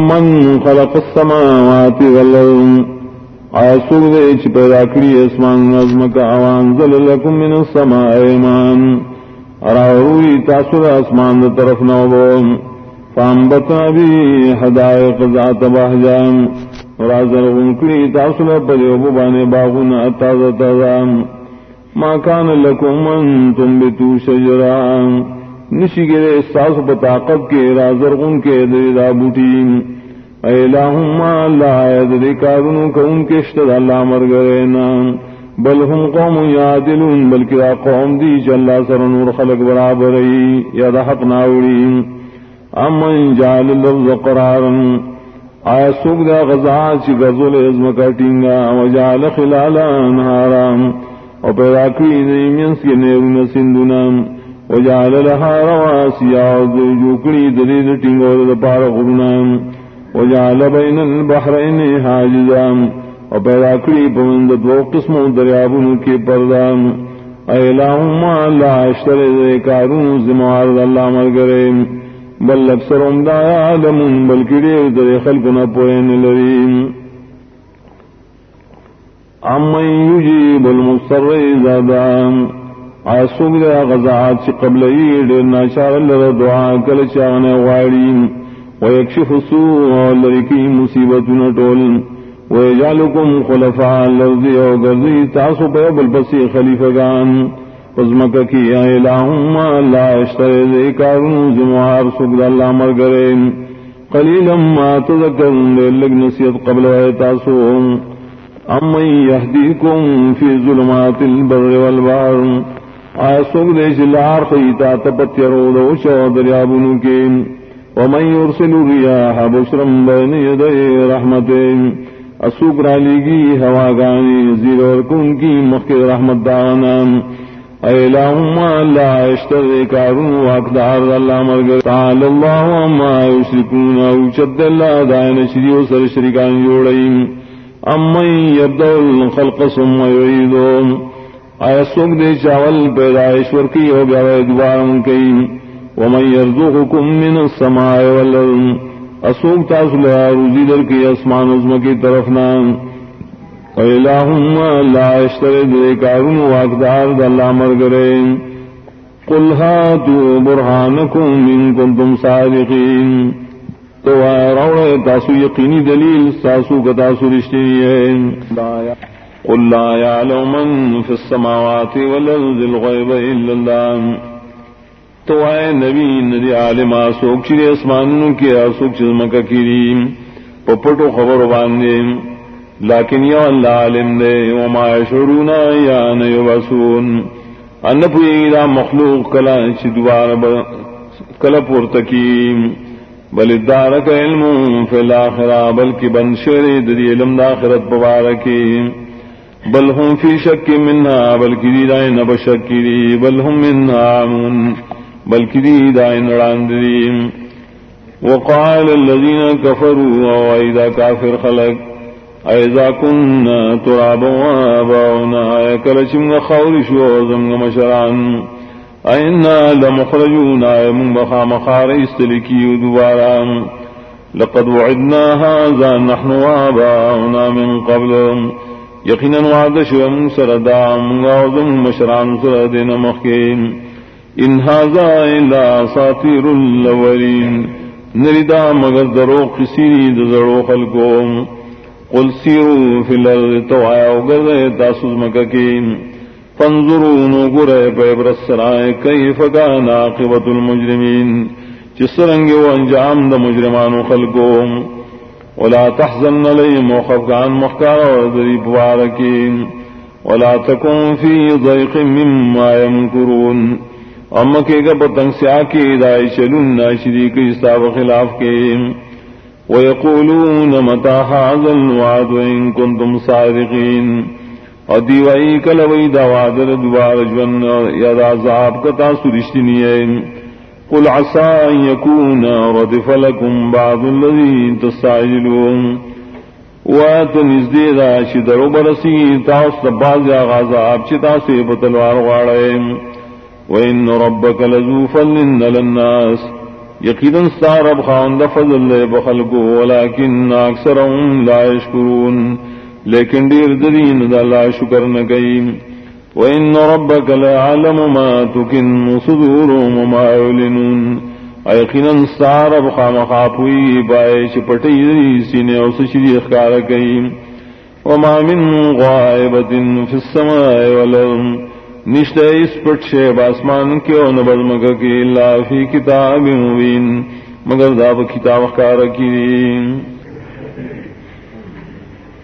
من خلق السماوات والارض آیا دے چی پیدا کری اسمان نظم کا وانزل لکم من السماء ایمان. اراوروی تاثر اسمان دا طرف نوبو فانبتنا بی حدائق ذات بحجان رازر غنکری تاثر پریوبو بانے باغونا تازا تازا ما کان لکم من تنبتو شجران. نشی گرے استاس بطاقت کے رازر غن کے دریدہ بوٹیم اللہ کارون کو ان کے اشتد اللہ مر گئے نام بل ہم قوم یادلون بلکہ قوم دی چل سر نور خلق برابر یا حق ناوڑی۔ امن جال لفظ قرارن آیا سوک دا غزا چی غزل ازم کا ٹینگا وجال خلالا نهارا او پیدا کری نیمینس کے نیرون سندنا وجال لها رواسیا جو کری دلید ٹینگو دا پار وجعل بين البحرين حاجزا وپیدا کری پمند دو قسم دریابن کی پردام ایلہم اللہ اشتر دے کارون زموار اللہ مرگرے. بل اکثر امدا عالمون بلکی دیر در خلقنا پوین لریم امن یجیب المصر زادام آسوگ دے غزات چی قبل ای ایڈر ناشار اللہ دعا کل چاہنے غاڑیم ويكشف السوء والذي مصيبة نطول ويجعلكم خلفاء الأرض وغرزي تعصوا بيب البصي خليفة كان فزمك كي يا إلهم لا اشتري ذكار زموار سقد الله مرقرين قليلا ما تذکرن تذكرون للق نسيت قبل ويتعصوا أمن يهديكم في ظلمات البر والبحر آیا سوک دیش خیتا تپتیرو دوشو دریابنو کے۔ ومن يرسل الرياح بشرا بين يدي رحمته۔ اسوک را لیگی ہوا گانی زیر اور کن کی مخیر رحمت دانا۔ ایلہم اللہ اشتر کارون واقدار اللہ مرگر تعال اللہ وما یشرکون اوچد اللہ دائن شریع سر شرکان جوڑیم امن یبدو الخلق ثم یعیدون۔ آیا سوک دے چاول پیدائشور کی ہو گیا دوبارن کئی ومن يرزقكم من السماء والارض اسوق تاسو له روزي در کی اسمان عظم کی طرف نام الہم لا اشتري دے کارون واقدار د الله مرګره قل هاتوا برهانكم ان كنتم صادقين۔ تو راوڑے تاسو یقینی دلیل، تاسو کا تاسو رشتی ہے۔ قل لا يعلم من في السماوات والارض الغيب الا الله. تو آئے نبی ندی عالم آسوک چری اسمان کی آسوک چزم کا کریم پپٹو خبر باندھے لیکن یا اللہ عالم دے، وما شرونا یا نیو بسون ان پوئی دا مخلوق کلا چی دوار کلا پورتکیم بل ادارک علم فی الاخرہ بلکی بند شری دری علم دا آخرت پبارکی بل ہم فی شک منها بلکی دی دائن نبشکی بل ہم منها عمون بلکہ دی دائن راندیم وقال الذين كفروا وإذا كافر خلق أئذا كنا ترابا وآباؤنا يكرشم خورش وزمغ مشران۔ أئنا لمخرجون من بخا مخار استلكي دوبارا۔ لقد وعدنا هذا، نحن وآباؤنا من قبل۔ يقينا وعد شو من سردا من غوزم مشران سردين مخين ان هذا الا ساتیر الاولین. نریدا مگر درو کسی درو خلقو قل سیرو فی الارض تو آیا اگر تاسوز مککین فانظروا نگر پیبر السرائے کیف کان عاقبت المجرمین. جس رنگ و انجام دا مجرمان خلقو ولا تحزن لهم وخفقان مخکار وردری بوارکین ولا تكون في ضيق مما يمكرون. ام کے گا پتنگ سیا کی دائی چلون ناشری کی استاب خلاف کے ويقولون متى هذا الوعد وإن كنتم صادقين. اور دیوائی کلوئی دا وعدر دوار جون یا دا عذاب کتا سرشتنی ہے. قل عسى ان يكون ردف لكم بعض الذي تستعجلون. وات نزدی دا شدر برسی تاست باز یا غازاب چتا سے بتلوار غاڑے وإن ربك لذو فضل للناس یقیناً رب خان فضل بخل کو ولیکن اکثرهم لا یشکرون. لیکن دیر دین دا لا شکر نہ گئی وَإِنَّ رَبَّكَ لَعَلَمُ مَا تُكِنُّ صُدُورُهُمْ وَمَا يُعْلِنُونَ ایقیناً سارب خامخاپوئی بائے چپٹی سینے اور سشری اخکار کئی وما من غائبت فی السماء والارض نشتے اس پٹ شیب آسمان کے اور نبض مگر کی اللہ فی کتاب مبین مگر داب کتاب کار کی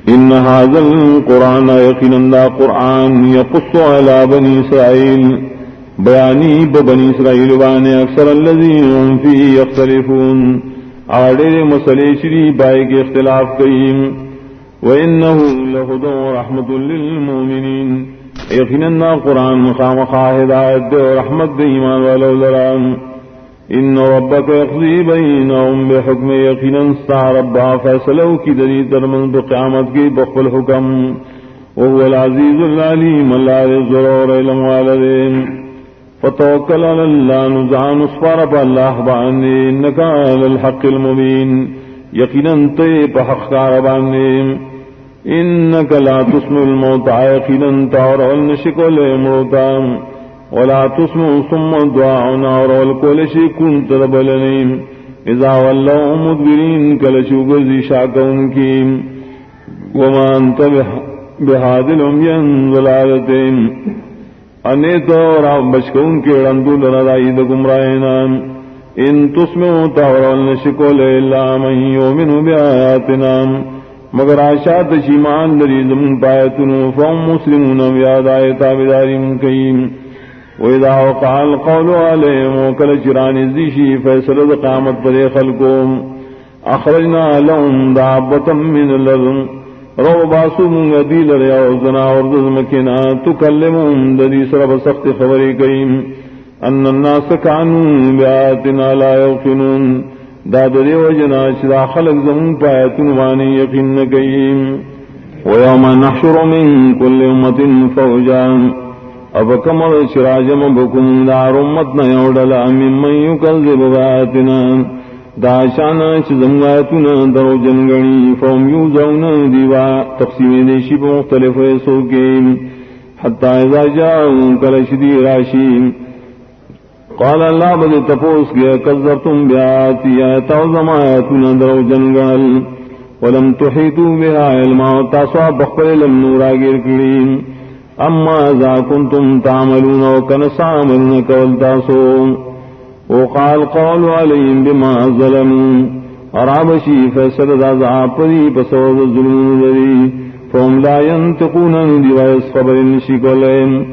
ان هذا القرآن یقینا قرآن یقص على بنی اسرائیل بیانی بنی اسرائیل وانے اکثر الذین فی یختلفون آڑے مسئلے شری بائے کے اختلاف کئیم وَإِنَّهُ لَهُدًى وَرَحْمَةٌ لِّلْمُؤْمِنِينَ. یقیناً قرآن خام خواہ ہدایت دے اور رحمت دے ایمان والو لرام. ان ربک یقضی بینہم بحکم یقیناً ستا ربا فیصلو کی دری درمن بقیامت کی بخل حکم وهو العزیز العلیم اللہ ضرور علم والدین فتوکل علی اللہ نزان اسفار پا اللہ باندے انکا علی الحق المبین یقیناً تے پا حق کار انك لا تسمع الموت عاقلا تعرى النشكل موتا ولا تسمع ثم الدعاء نار الكل شيء كنت ربلني اذا ولوا مدبرين كل شغزي شاكون كيم. وما انت بهذه الامين ضلالتين انے تو رام بچکون کے رندو لنرائی دکم رائنان ان تسمعوا تعرى النشكل الا من يؤمن بآياتنا. مگر آشات شیمان دری زمن پایتنو، فهم مسلمون بیاد آیتا بداریم کئیم ویدا وقال قولو علیہم وکل چرانی زیشی فیصلت قامت پر خلقوم اخرجنا لهم دعبتا من اللذن رو باسو منگا دیل ریا وزنا وردز مکنا تکلمون دری سرب سخت خبری کئیم ان الناس کانو بیاتنا لا یوقنون دا دری و جنا چدا خلق زمون پایتن وانی یقین نکیم ویوم نحشر من کل امت فوجان اب کمر شراجم بکم دار امت نیوڑلا من من یکذب باتنا دا شانا چزم آیتنا درو جنگنی فوم یوزون دیوا تقسیم دیشی پا مختلف ایسو کے حتی اذا جاؤں کلش دی راشیم قال اللہ بدے تپوس گیا کذر تم بیاتی آیتا و زمایتون درو جنگل ولم تحیتو بها علما تاسوا بخبر لم نورا گر کریم اما ازا کنتم تعملون و کنسا عملون کول تاسو. وقال قول علیم بما ظلمون. ارابشی فیصل دا زعاپری پسوز ظلمون دری فهم لا ينتقون دیوائس خبر نشی کولیم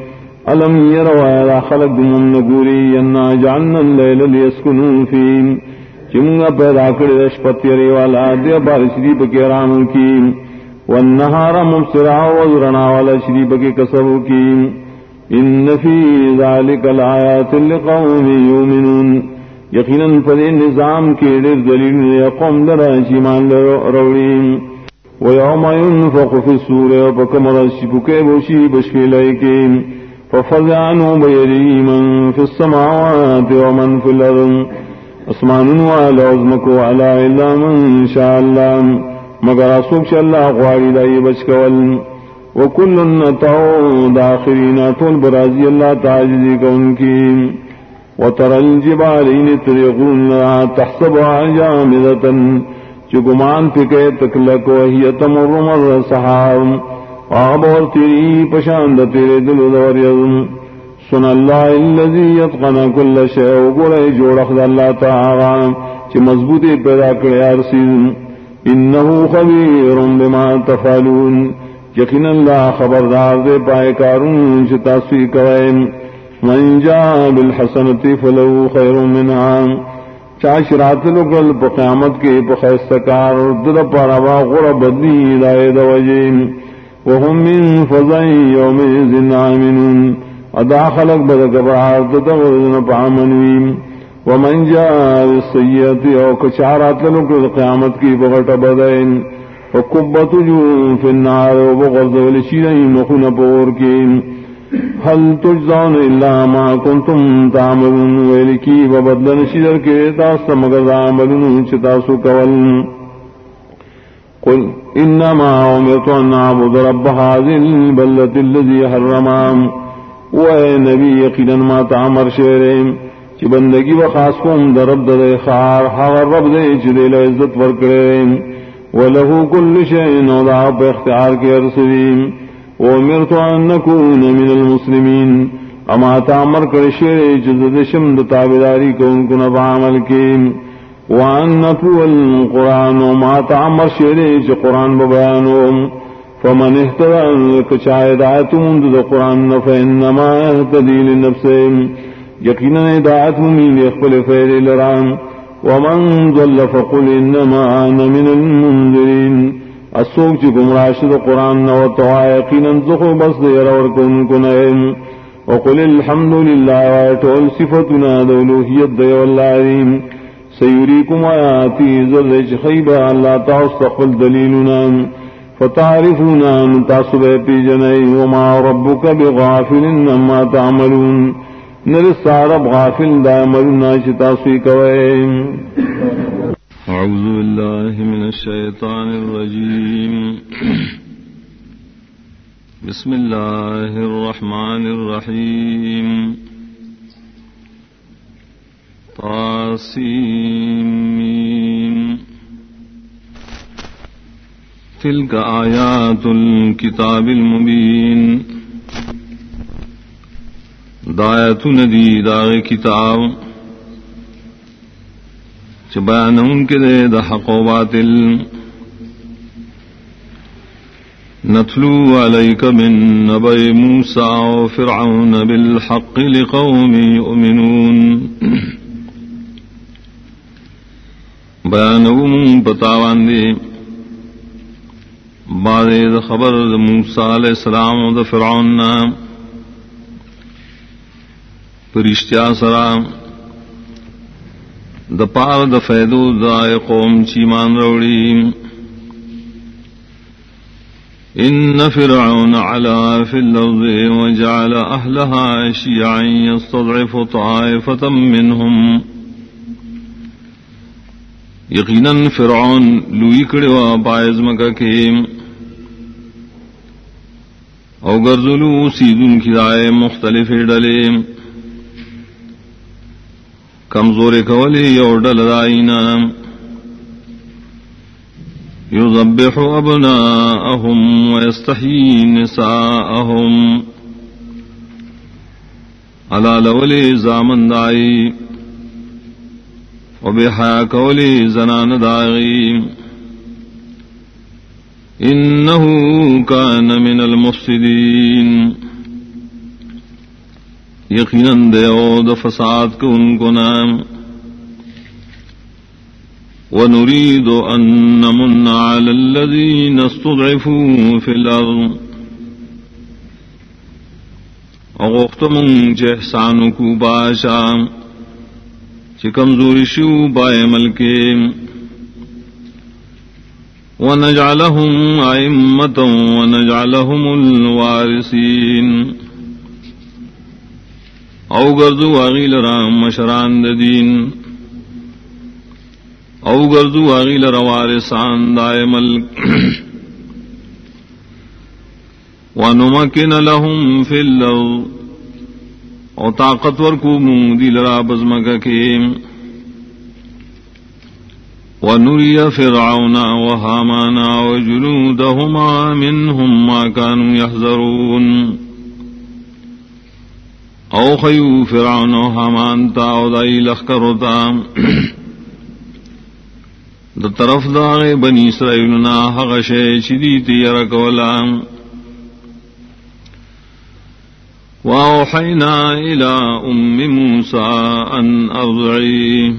الم يروا خلق دمم نگوری انا جعلنا الليل ليسكنوا فيه چمگا پیدا کر رشپت یری والا دیا بار شریف کے رام کی والنهار مبصرا وزرنا والا شریف کے کسب کی ان فی ذلك الآیات لقوم یؤمنون یقینا پر نظام کے در دلیل قوم درا ایمان روڑی ويوم ينفق في السور وكما رشبك بوشي بشكي لائكين ففزعنوا بيدي من في السماوات ومن في الأرض. اسمان وعلى عظمك وعلى إلا من شاء الله. مگر اسوک شاء الله غواري دائي بچكول وكل نتعو داخرين طول برازي الله تعجزي كونكي وترى الجبالين تريقون تحسبها جامدة چگمان پکے تکلک وهي تمر مر سحاب آب تیری پشاند تیرے دل دور سن اللہ الذي يتقن كل شيء وقل جوڑ خد اللہ تعالی. چ مضبوط پیدا کرے ارسل انه خبير بما تفعلون. یقین اللہ خبردار دے پائے کارون چ تاسوی کوئے من جاء بالحسنة فله خير منها چاش رات لگل قیامت کے پخیستکار در پارا غور بدلی دائے دوجین. وهم من فضع يومئذ عامنون ادا خلق بد گبرات تغرزن پامنویم ومن جاء بالسيئة او کچارات لنکر قیامت کی بغٹ بدین وکبت جو فی النار وبغرز ولشیرین مخون پور کی هل تجزون الا ما كنتم تعملون ولكي وبدل شجر کے تاس مگر عملون چتاسو کول قل انما امرت ان اعبد رب هذه البلده الذي حرمها و نبی، یقینا ما تعمر شعرهم چی بندگی و خاص کوم در رب در خار حغر رب دے چی دے عزت ورکڑے ولہو کل شئین و دا پہ اختیار کے ارسلیم وامرت ان نكون من المسلمين اما تعمر کر شیر جزد شمد تابداری کو ان کو نبع عمل کی وان نتلو القرآن وما تعمر شیر جو قرآن ببیانو فمن اهتدى كشاهد آيات منذ القرآن فإنما اهتدي لنفسه يقينا هداية من يخبل فير لرام. ومن ضل فقل إنما أنا من المنذرين اسوک چی گمراہ شد قرآن نو تو یقینا زخو بس دیر اور کن کنائم وقل الحمد للہ وائٹول صفتنا دولوحیت دی واللہیم سیوریکم آیاتی زرچ خیبا اللہ تاستقل دلیلنا فتعرفونا نتاسب پی جنئی وما ربک بغافل نما تعملون. نرسا رب غافل دا عملنا چتاسوی کوئیم أعوذ بالله من الشيطان الرجيم بسم الله الرحمن الرحيم طاسيم تلك آيات الكتاب المبين داية ندي داغ كتاب بیان ان کے دے دا حق و باطل. نتلو علیک من نبی موسیٰ و فرعون بالحق لقوم یؤمنون. بیان من پتاوان دے بعد خبر موسیٰ علیہ السلام و دا فرعون نام پرشتیا سلام د پار د فیدو دائے قوم چیمان روڑی ان فرعون علا فی الارض وجعل اہلها شیعا يستضعف طائفة منهم یقینا فرعون لوی کڑوا پائز مکہ کے۔ او گرزلو سیدن کی دائے مختلف ڈلیم کمزوری کولی یو ڈل دائینا. یذبح ابناءهم ويستحيي نساءهم. على لولي زامن دائی. وبحا کولی زنان داغی انه كان من المفسدين یقیناً دیو د فساد کو ان کو نام. ونريد أن نمن على الذين استضعفوا في الأرض. اغوختم جہسان کو باشا. چکمزوری شو بائے ملکے. ونجعلهم أئمة ونجعلهم الوارثين. او گردو اغیل رام مشران دین. او گردو اغیل روارسان دائے ملک. ونمکن لهم فی الارض. او طاقتور کو مون دی لرا بزمک کے. ونری فرعون وهامان وجنودهما منهم ما كانوا يحذرون او خیو فرعون و حامان تا او دائی لخکر ہوتا دا طرف دا بنی اسرائیلنا حق شے چدی تیر کولا واوحینا الى ام موسیٰ ان ارضعی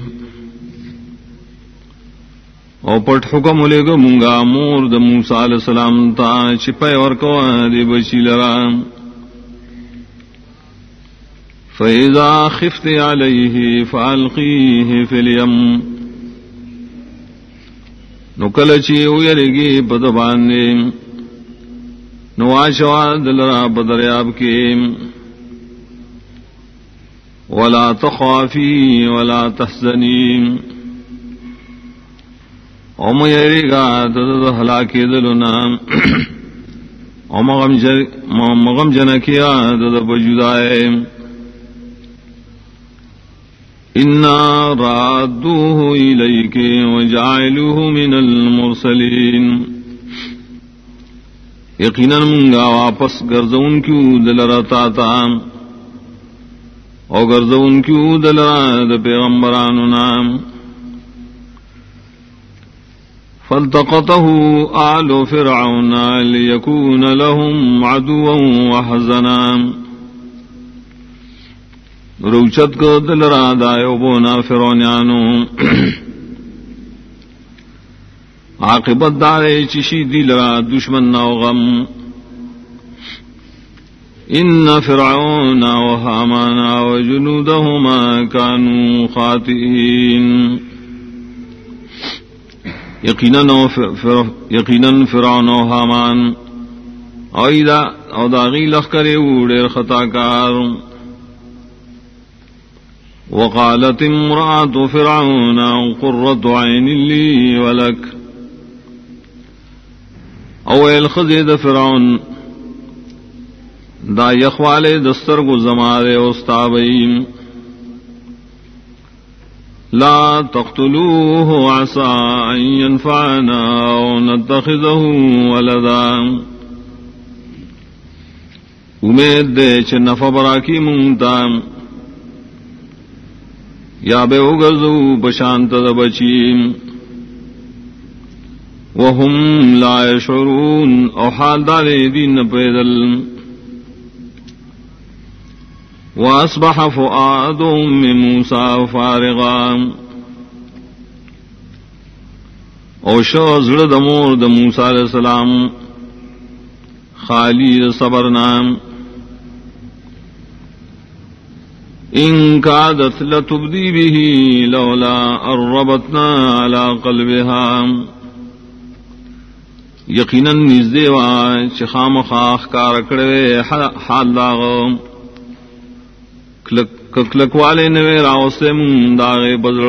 او پٹ حکم لے گا منگا مور دا موسیٰ علیہ السلام تا چپے ورکوا دی بچی لرام فإذا خفت عليه فألقيه في اليم نو کل چی او یریگی پد باندے نواشوا دلرا بدریاب کے ولا تخافی ولا تحزنی او میری گا دد ہلاکی دلنا او مغم جن مغم بجدائے انا رادوه إليك وجعلوه من المرسلين یقینا منگا واپس گرزون کیوں دل رتا تا او گرزون کیوں دل را پیغمبران نام؟ فالتقطه آل فرعون ليكون لهم عدوا وحزنا روچت کو دل را دایو بونا فرونیانو۔ عاقبت دارے چشی دل را دشمن نو غم۔ ان فرعون و حامانا و جنودهما كانوا خاطئين یقینا یقینا فرعون و حامان۔ اویدا او داغی لخ کرے وڑے خطا کار وقالت امرأة فرعون قرة عين لي ولك. اویل خزید فرعون، دا یخوال دستر گو زمارے استابئیم لا تقتلوه، عسى أن ينفعنا أو نتخذه ولدا. امید دے چھ نفع براکی منگتا یا بے اگزو بشانت دبچیم وهم لا يشعرون او حال دار دین پیدل واصبح فؤاد ام موسى فارغا. او شو زړه د مور د موسی علیہ السلام. خالی صبر نام. ان كادت لتبدي به لولا اربتنا على قلبها. یقیناً نزدے وا چخام خاخ کار کڑے حال داغ کلک والے نوے راو سے من داغے بدڑ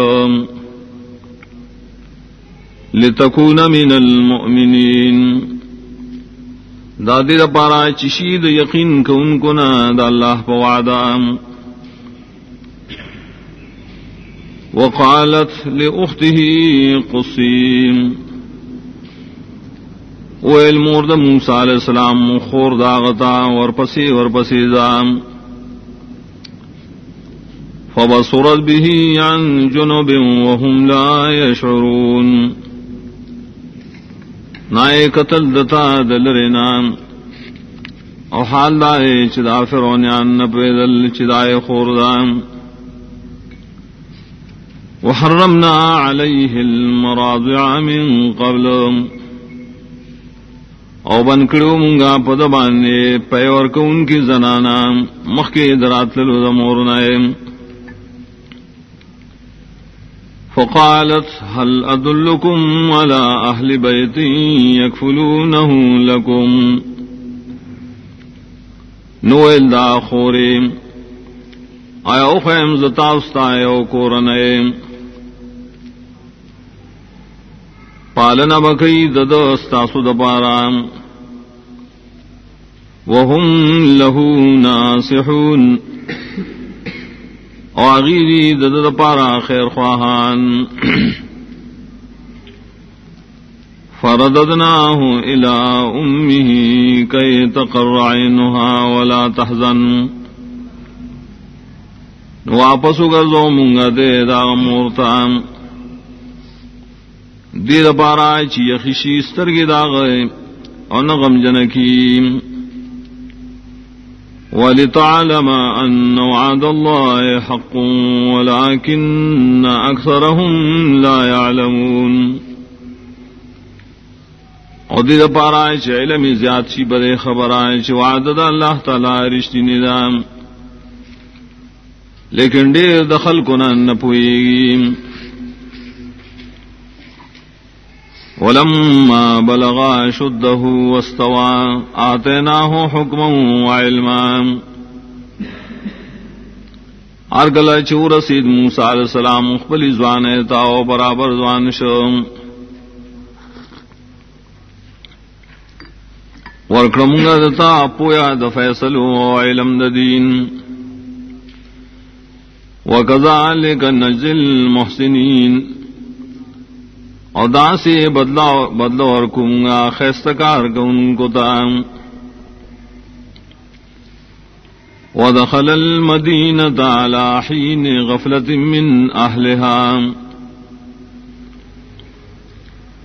لتکون من المؤمنین. دادی دا پارا چشید یقین کو ان کو نا دا اللہ پوادا وقالت لأخته قصیم ویل مور دا موسیٰ علیہ السلام، خور داغتا ورپسی ورپسی دام فبصرت به عن جنوب وهم لا يشعرون. نائے قتل دتا دلرنا او حال دائے چدا فرونیان نپیدل چدائے خوردام وحرمنا عليه المراضع من قبلهم او بن کڑو منگا پد بانے پیور کو ان کی زنانا مخ کے درات لو مورنا فقالت هل ادلكم على اهل بيت يكفلونه لكم نوئل دا خورے آیا او خیم زتا استا او کورنے پالنا بکئی دد استاسو دپارام وهم له ناصحون واغیری دد دپارا خیر خواہان. فرددناه الى امه كي تقر عينها ولا تحزن. واپس گرزو منگا دے دا مورتام دیر پارا چی یخشی سترگی داغ اور نغم جنکی ولتعلم أن وعد الله حق، ولكن أكثرهم لا يعلمون. اور دیر پارا چ علم زیاد چی برے خبر آئے چ وعد دا اللہ تعالی رشتی نظام لیکن ڈیر دخل کو نہ پوئے گی ولما بلغا شده واستوى، آتيناه حكما وعلما. ارگل چور سید موسیٰ علیہ السلام، مخبلی زوان تاو برابر زوان شم. ورکڑمگا دتا، پویا د فیصلو علم د دین. وکذالک نجل محسنین اور دا سے بدلا بدلو اور کوں گا، خیستکار کو ان کو تام ودخل المدينة على حين غفلة من أهلها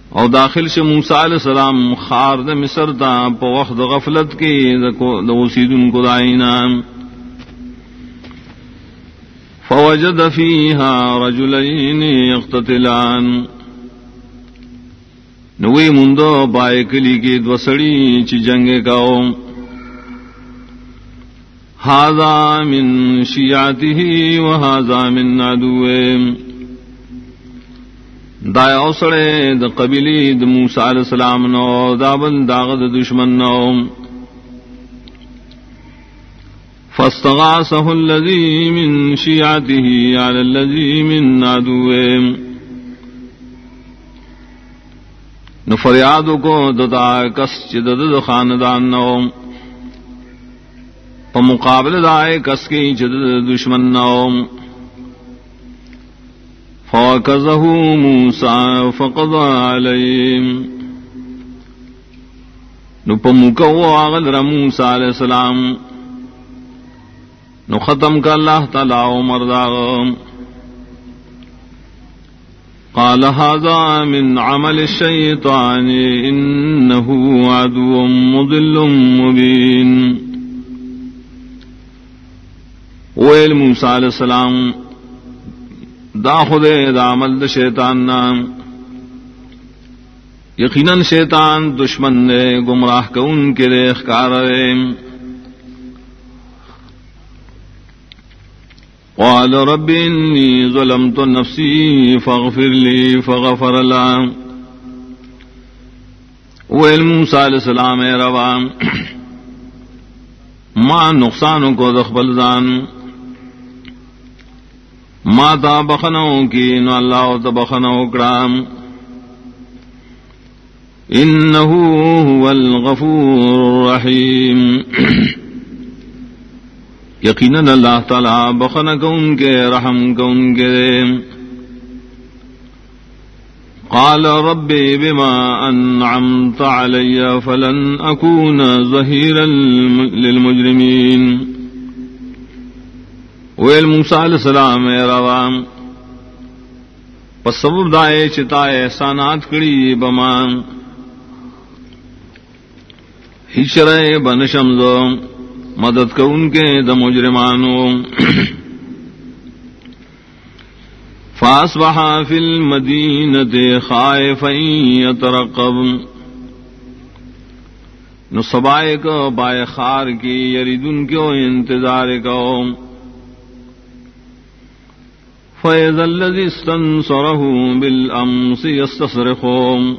او داخل سے موسیٰ علیہ السلام، خار دا مصر تا، پا وقت غفلت کی دا وسیدن کو دائینا۔ فوجد فيها رجلين يقتتلان نوی مندو پائے کلی کی دوسڑی چی جنگ کاؤ۔ ہاضا من شیاتی ہی و ہاضا من عدوے۔ دا اوسڑے د قبیلی د موسی علیہ السلام نو، دا بل داغ د دشمن نو۔ فاستغاثه الذي من شيعته على الذي من عدوه نو فریاد کو دتا کس چد خاندان نو. په مقابل دائے کس کی چد دشمن نو. فوکزه موسی فقضى عليهم نو په مکو اغل ر موسی علیہ السلام. نو ختم کا اللہ تعالی عمر داغم قال هذا من عمل الشيطان، إنه عدو مضل مبين. ویل موسیٰ علیہ السلام، دا خدے دا عمل دا شیطان نام یقیناً شیطان دشمن نے گمراہ کو ان کے ریخ کار قال رب إني ظلمت نفسي فاغفر لي فغفر له. ویل موسیٰ علیہ السلام اے روا. ما نقصان کو دخبل زان ما تا بخنو کی نو اللہ تا بخنو کرام انہو هو الغفور الرحیم. یقیناً اللہ تعالی بخن کو ان کے، رحم کو ان کے۔ قال ربي بما أنعمت علي فلن أكون ظهيرا للمجرمين ویل موسیٰ علیہ السلام اے روام پس سبب دائے چتا احسانات کری بمان ہچرے بنشمزو مدد کو ان کے دم مجرمانوں۔ فاس بہا فل مدین دے خائے فئی ترقب نو سبائے کو بائے خار کی یرید ان کو انتظار کو فیض الذي استنصره بالامس يستصرخون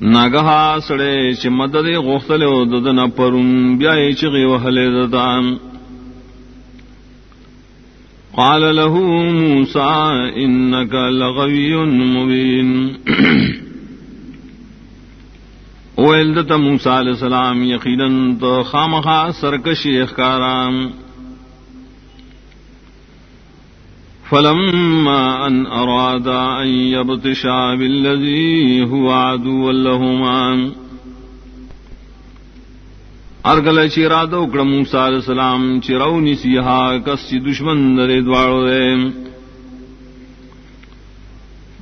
ناگہا سڑے چ مدد غختل ددن پرون بیا چغی وحلے ددان۔ قال له موسى انك لغوي مبين ویل دتا موسی علیہ السلام یقینا تو خامخا سرکشی اخکارام فلما أن أراد أن يبطشا بالذي هو عدو لهما. ارگل چیراد اکڑ موسیٰ علیہ السلام چیرو نسیحا کس چی دشمن در دوارو دے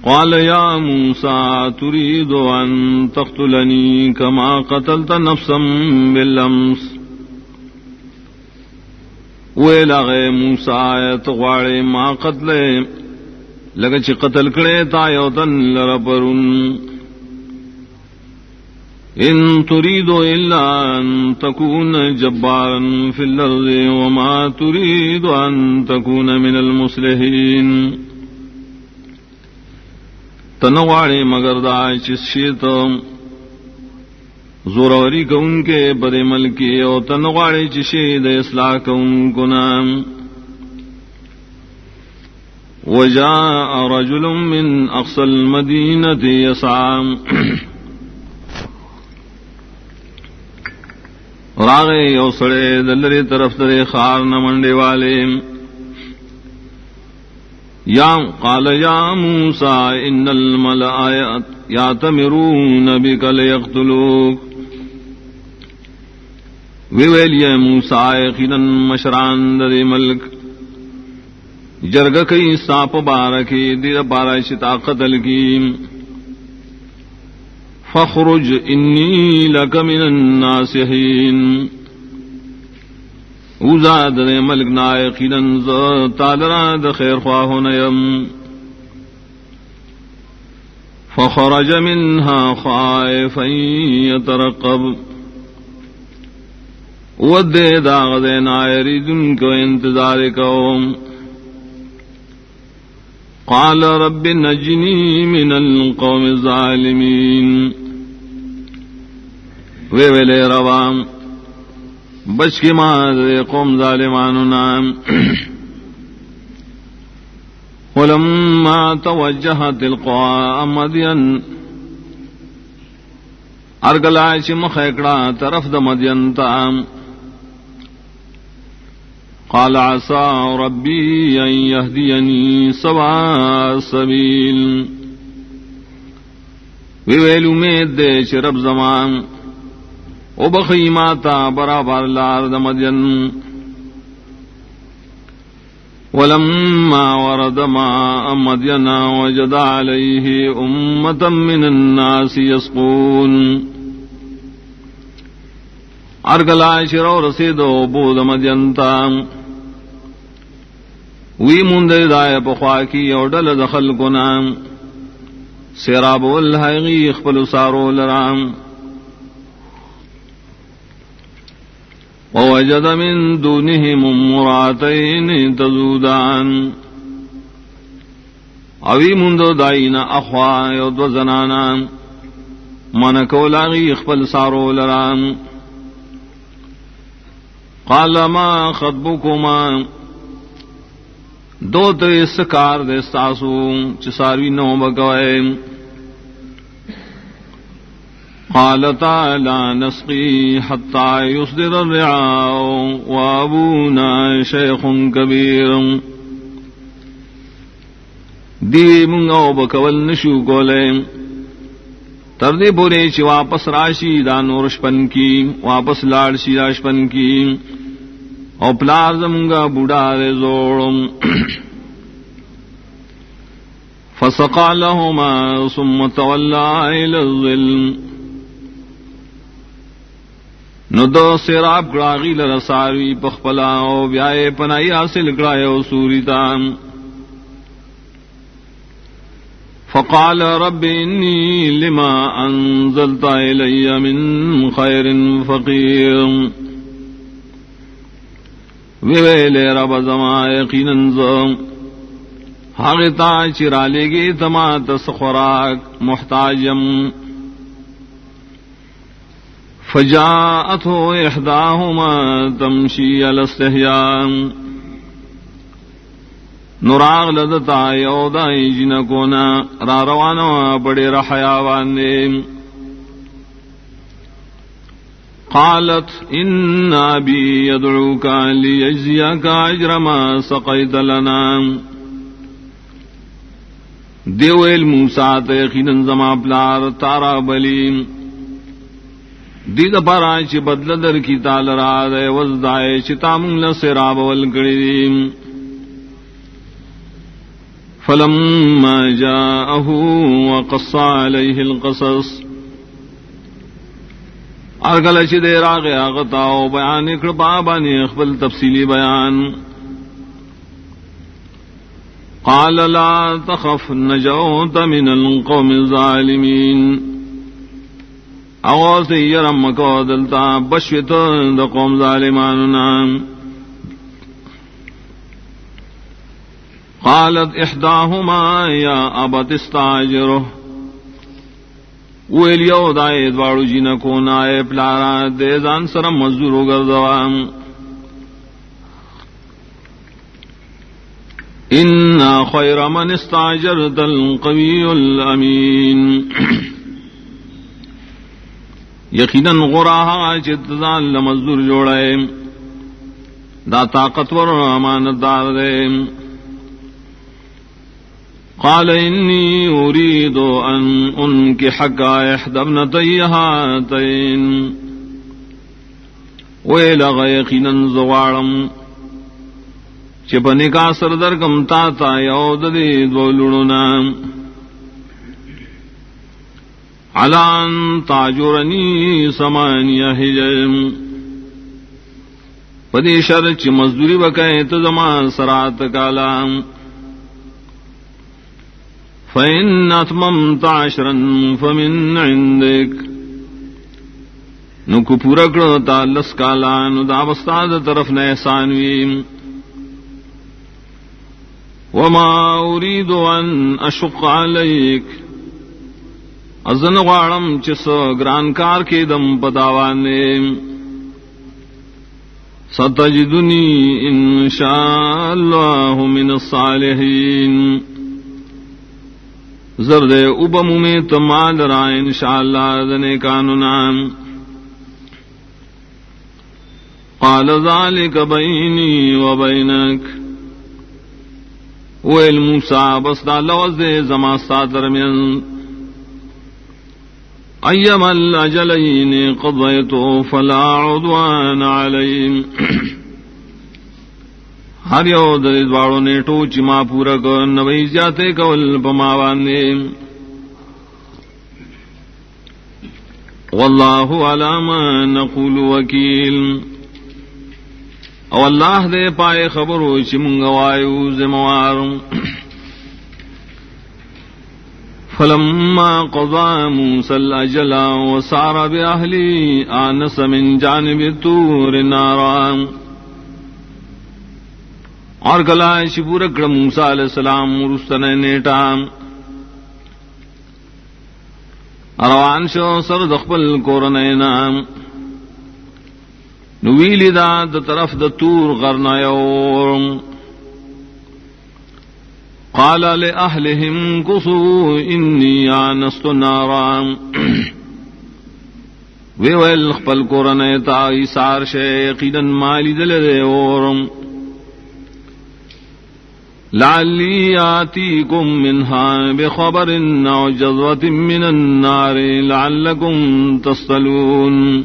قال یا موسیٰ تريد ان تقتلنی کما قتلت نفسا باللمس وے لغے موسا تغواڑے ما قتل لگ چ قتل کرے تا یو تن لرپرن ان تريد الا ان تكون جبارا في الارض وما تريد ان تكون من المصلحين تنواڑے مگر دا چیت زوروری کو ان کے برے مل کے او تنواڑے چشے د اصلاح کو ان کو نام. وجاء رجل من اقصى المدينة يسعى راغے یو سڑے دلری طرف ترے خار نہ منڈے والے. یا قال یا موسا ان الملأ یاتمرون بک لیقتلوک. ویویل یا موسا یقینا مشران در ملک۔ جرگ کئی ساپ بارکی، دیر بارا شتا قتل کی فخرج انی لک من الناسحین۔ اوزا در ملک نائقینا تالرا د خیر خواہ نیم فخرج منها خائفا يترقب ودے داغ دے نائری دن کو انتظار کوم. قال رب نجنی من القوم الظالمین. وے ویلے روام بچ کی ماں دے قوم ظالمان نام. ولما توجہ تلقاء مدین. ارگلا چمخ اکڑا طرف د مدین تام. قال عسى ربي أن يهديني سواء السبيل. ویویلو میں دے شرب زمان، او بخی ماتا برابر لار د ولما ورد ما مدين وجد عليه أمة من الناس يسقون ارگلا شرو رسیدو بود مدینتا وی مند دائے پخوا کی او ڈل دخل کو نام. سیراب الحقی اخبل سارو لرام. ووجد من دونهم مراتين تزودان. اوی مندو دائینا اخوا یو دو زنانا من کولاغی اخبل سارو لرام. قال ما خطبكما دو تو اس کار دے ساسو چساروی نو بگوائے قالتا لا نسقي حتى يصدر الرعاء وابونا شيخ كبير دی منگو بکول نشو گولے۔ تردے پورے چی واپس راشی دا نورشپن کی واپس لاڑ لاڑشی راشپن کی او پلازمگا بوڑا رے زوڑم۔ فسقا لهما ثم تولى إلى الظلم۔ نو دو سیراب گڑاغی لرساروی پخپلا او بیائے پنائی حاصل گڑائے او سوری تام۔ فقال رب انی لما انزلت الی من خیر فقیر۔ ویویلے رب زمان یقینن زم حاغتا چرالے گی تما تسخوراک محتاجم. فجاءته إحداهما تمشي على استحياء نراغ لدتا یودائی جنکونا را روانا بڑے رحیاوان دے قالت ان ابي يدعوك ليجزيك اجر ما سقيت لنا. دیویل موسی تے زما پلار تارا بلیم دید پارا چی بدل در کی تال را دے وزدائے چی تامن لسی لسراب والگڑیم فلما جاءه وقص عليه القصص. ارگل چی دے را گیا غطاو بیان اکڑ بابانی اخبل تفصیلی بیان۔ قال لا تخف نجوت من القوم الظالمين او سے یرم کو دلتا بشوت د قوم ظالمان قالت احداهما يا ابت استاجره ویلیو دائے دوارو جی نکو نائے پلارا دے زان سر مزدورو گردوام ان خیر من استاجرت القوی الامین۔ یقینا غراها چتزان لمزدور جوڑے دا طاقتور امانتدار دے۔ قال إني أريد أن أنكحك إحدى ابنتي هاتين. ويلغ يقينا زوارم. چپنی کا سردر کم تا تا یود دی دولڑنا علان تاجرنی سمانی حجم پدی شر شرچ مزدوری بکے تو زمان سرات کالام. فإن أتممت عشرا فمن عندك نو پورا کرو تا لس کالا، نو دا بستاد طرف نے وما اريد ان اشق عليك ازن غاڑم چس گران کار کے دم پتاوانے ستجدنی ان شاء اللہ من الصالحین۔ زرد ابم میں تمال رائے ان شاء اللہ دنے کانونان قال ذلك بيني وبينك ويل موسى بس دا لوز زما ساتر من ايما الاجلين قضيت فلا عدوان عليهم ہر یو در دوارو نے ٹوچ ما پورا نوئی جاتے کول پما باندے واللہ علام نقول وکیل۔ او اللہ دے پائے خبرو چمنگ وایو زموار۔ فلما قضا موسى الأجل وسار بأهلي آنس من جانب التور نارا۔ اور کلا شپور اکڑ موسا علیہ السلام رستن نیٹا۔ روان شو سر دخبل کورنینا نویلی دا دا طرف دا تور غرنایور قال لأهلهم قصوا إني آنست نارا۔ ویویل خپل کورنیتا ایسار شیقیدن مالی دل دے اورم لعلی آتیکم منها بخبر او جذوة من النار لعلکم تصلون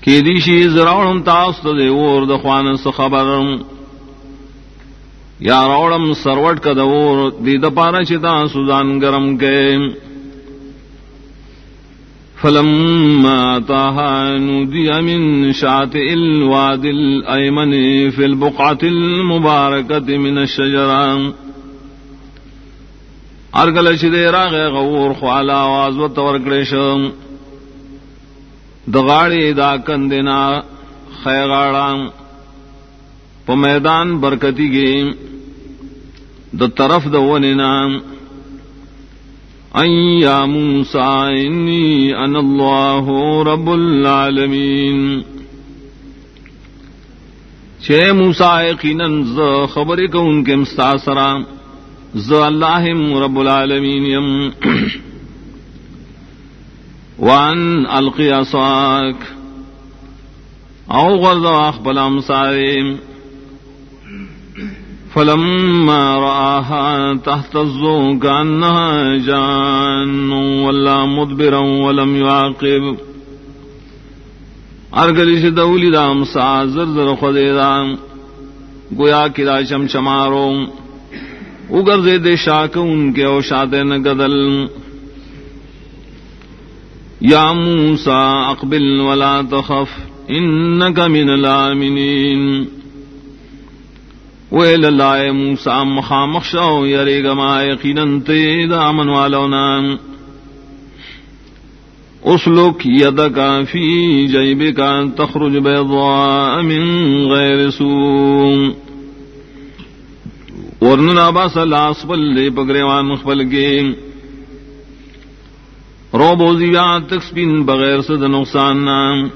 کی دیشی زراؤڑم تاست دے اور دخوان سخبرم یا روڑم سروٹ کا دور دی دپارا چتا سوزان گرم کے فلما أتاها نودي من شاطئ الواد الأيمن في البقعة المباركة من الشجرة. ارگل شدے راغ غور خوالا آواز و تورکڑش دغاڑی دا کندنا خیغاڑا پا میدان برکتی گی دا طرف دا وننا یا موسا انی ان اللہ رب العالمین چھ موسا یقیناً ز خبر کو ان کے مستاثرا ز اللہ رب العالمین یم وان القی اصاک او غرض اخبل امسائم فلما رآها تهتز كأنها جان ولا مدبرا ولم يعاقب ارگلی سے دولی دام سا زر زر خدے دام. گویا کی دا چم چمارو اگر دے دے شاک ان کے او شاتے یا موسا اقبل ولا تخف انک من الامنین ویل اللہ موسا مخامخ شو یری گما یقیناً تے دامن والونا اسلک یدک فی جیبک تخرج بیضاء من غیر سوم ورننا با سلاس پل لے پگریوان مخبل کے رو بوزی تک سپین بغیر صد نقصان نام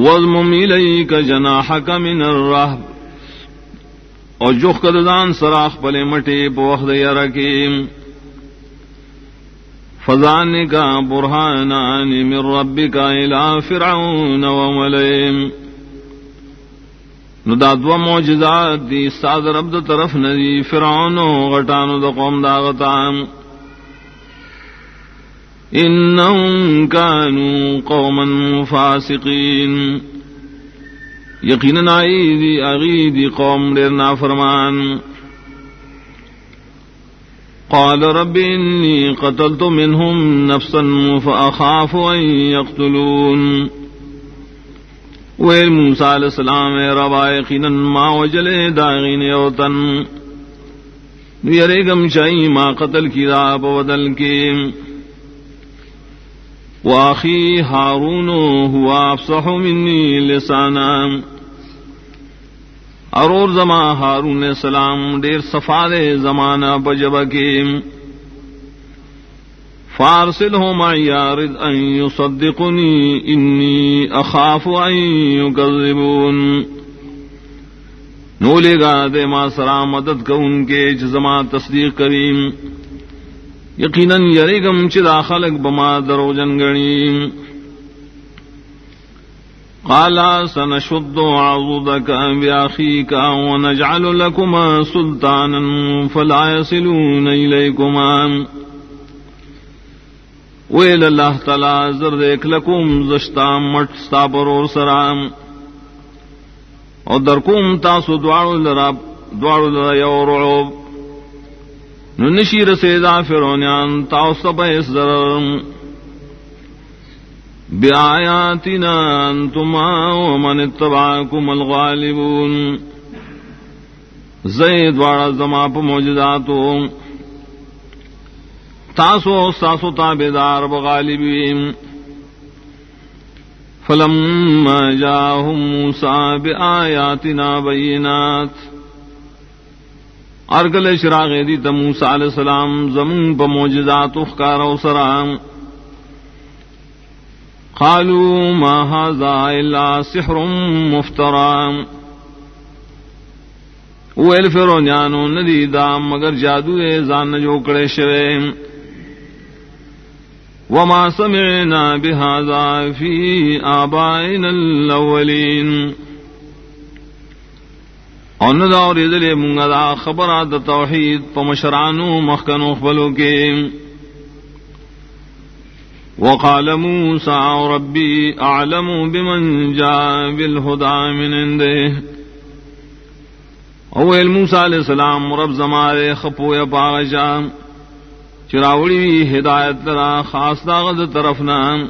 وزم میلئی کا من الرحب اور جخ کدان سراخ پلے مٹے پوخد یار کے فضان کا برہان من رب کا الى فرعون وملئیم نو دا دو معجزات دی استاد رب دا طرف ندی، فرعون و غٹانو دا قوم دا غتام انہم کانو قوما فاسقین یقینا آئی دی اغی دی قوم دیر نافرمان قال رب انی قتلت منهم نفسا فأخاف ان يقتلون. ویل موسیٰ علیہ السلام ربا یقیناً ما وجلے داغین یوتن یرے گم چائی ما قتل کی را بدل کے واخی ہارون ہوا افصح منی لسانا. ارور زما ہارون السلام دیر سفار زمانہ بجب کے فارسل ہو معیارد ان يصدقنی انی اخاف ان يكذبون. نو لے گا دے ما سرا مدد کا ان کے جزما تصدیق کریم. یقیناً یریگم چدا خلق بما درو جنگنی. قالا سنشد عضدك بأخيك ونجعل لكما سلطانا فلا يصلون إليكما ویل اللہ تعالی زر دیکھ لکم زشتا مٹ ستا پرور سرام اور درکم تاسو دوارو لرا دوارو لرا یو رعوب نو نشیر سیدا فرونیان تاو سب اس ضرر. بآیاتنا انتما ومن اتبعاکم الغالبون. زید وارا زما پا موجداتو تاسو ساسو تابدار بغالبین فلما جاهم موسى بآياتنا بينات ارگل شراغ دی تا موسیٰ علیہ السلام زمون پا موجزات اخکار و سرام۔ قالوا ما هذا الا سحر مفترام۔ ویل فرونیانو ندی دا مگر جادو اے زان جو کڑے شویم وما سمعنا بهذا في آبائنا الأولين ان دا اور ادلے منگا دا خبرات توحید پمشرانو مخکنو خبلو کے۔ وقال موسى ربي أعلم بمن جاء بالهدى من عنده۔ اول موسى عليه السلام، رب زمارے خپو یا پاغشام چراوڑی ہدایت را خاص داغد طرف نام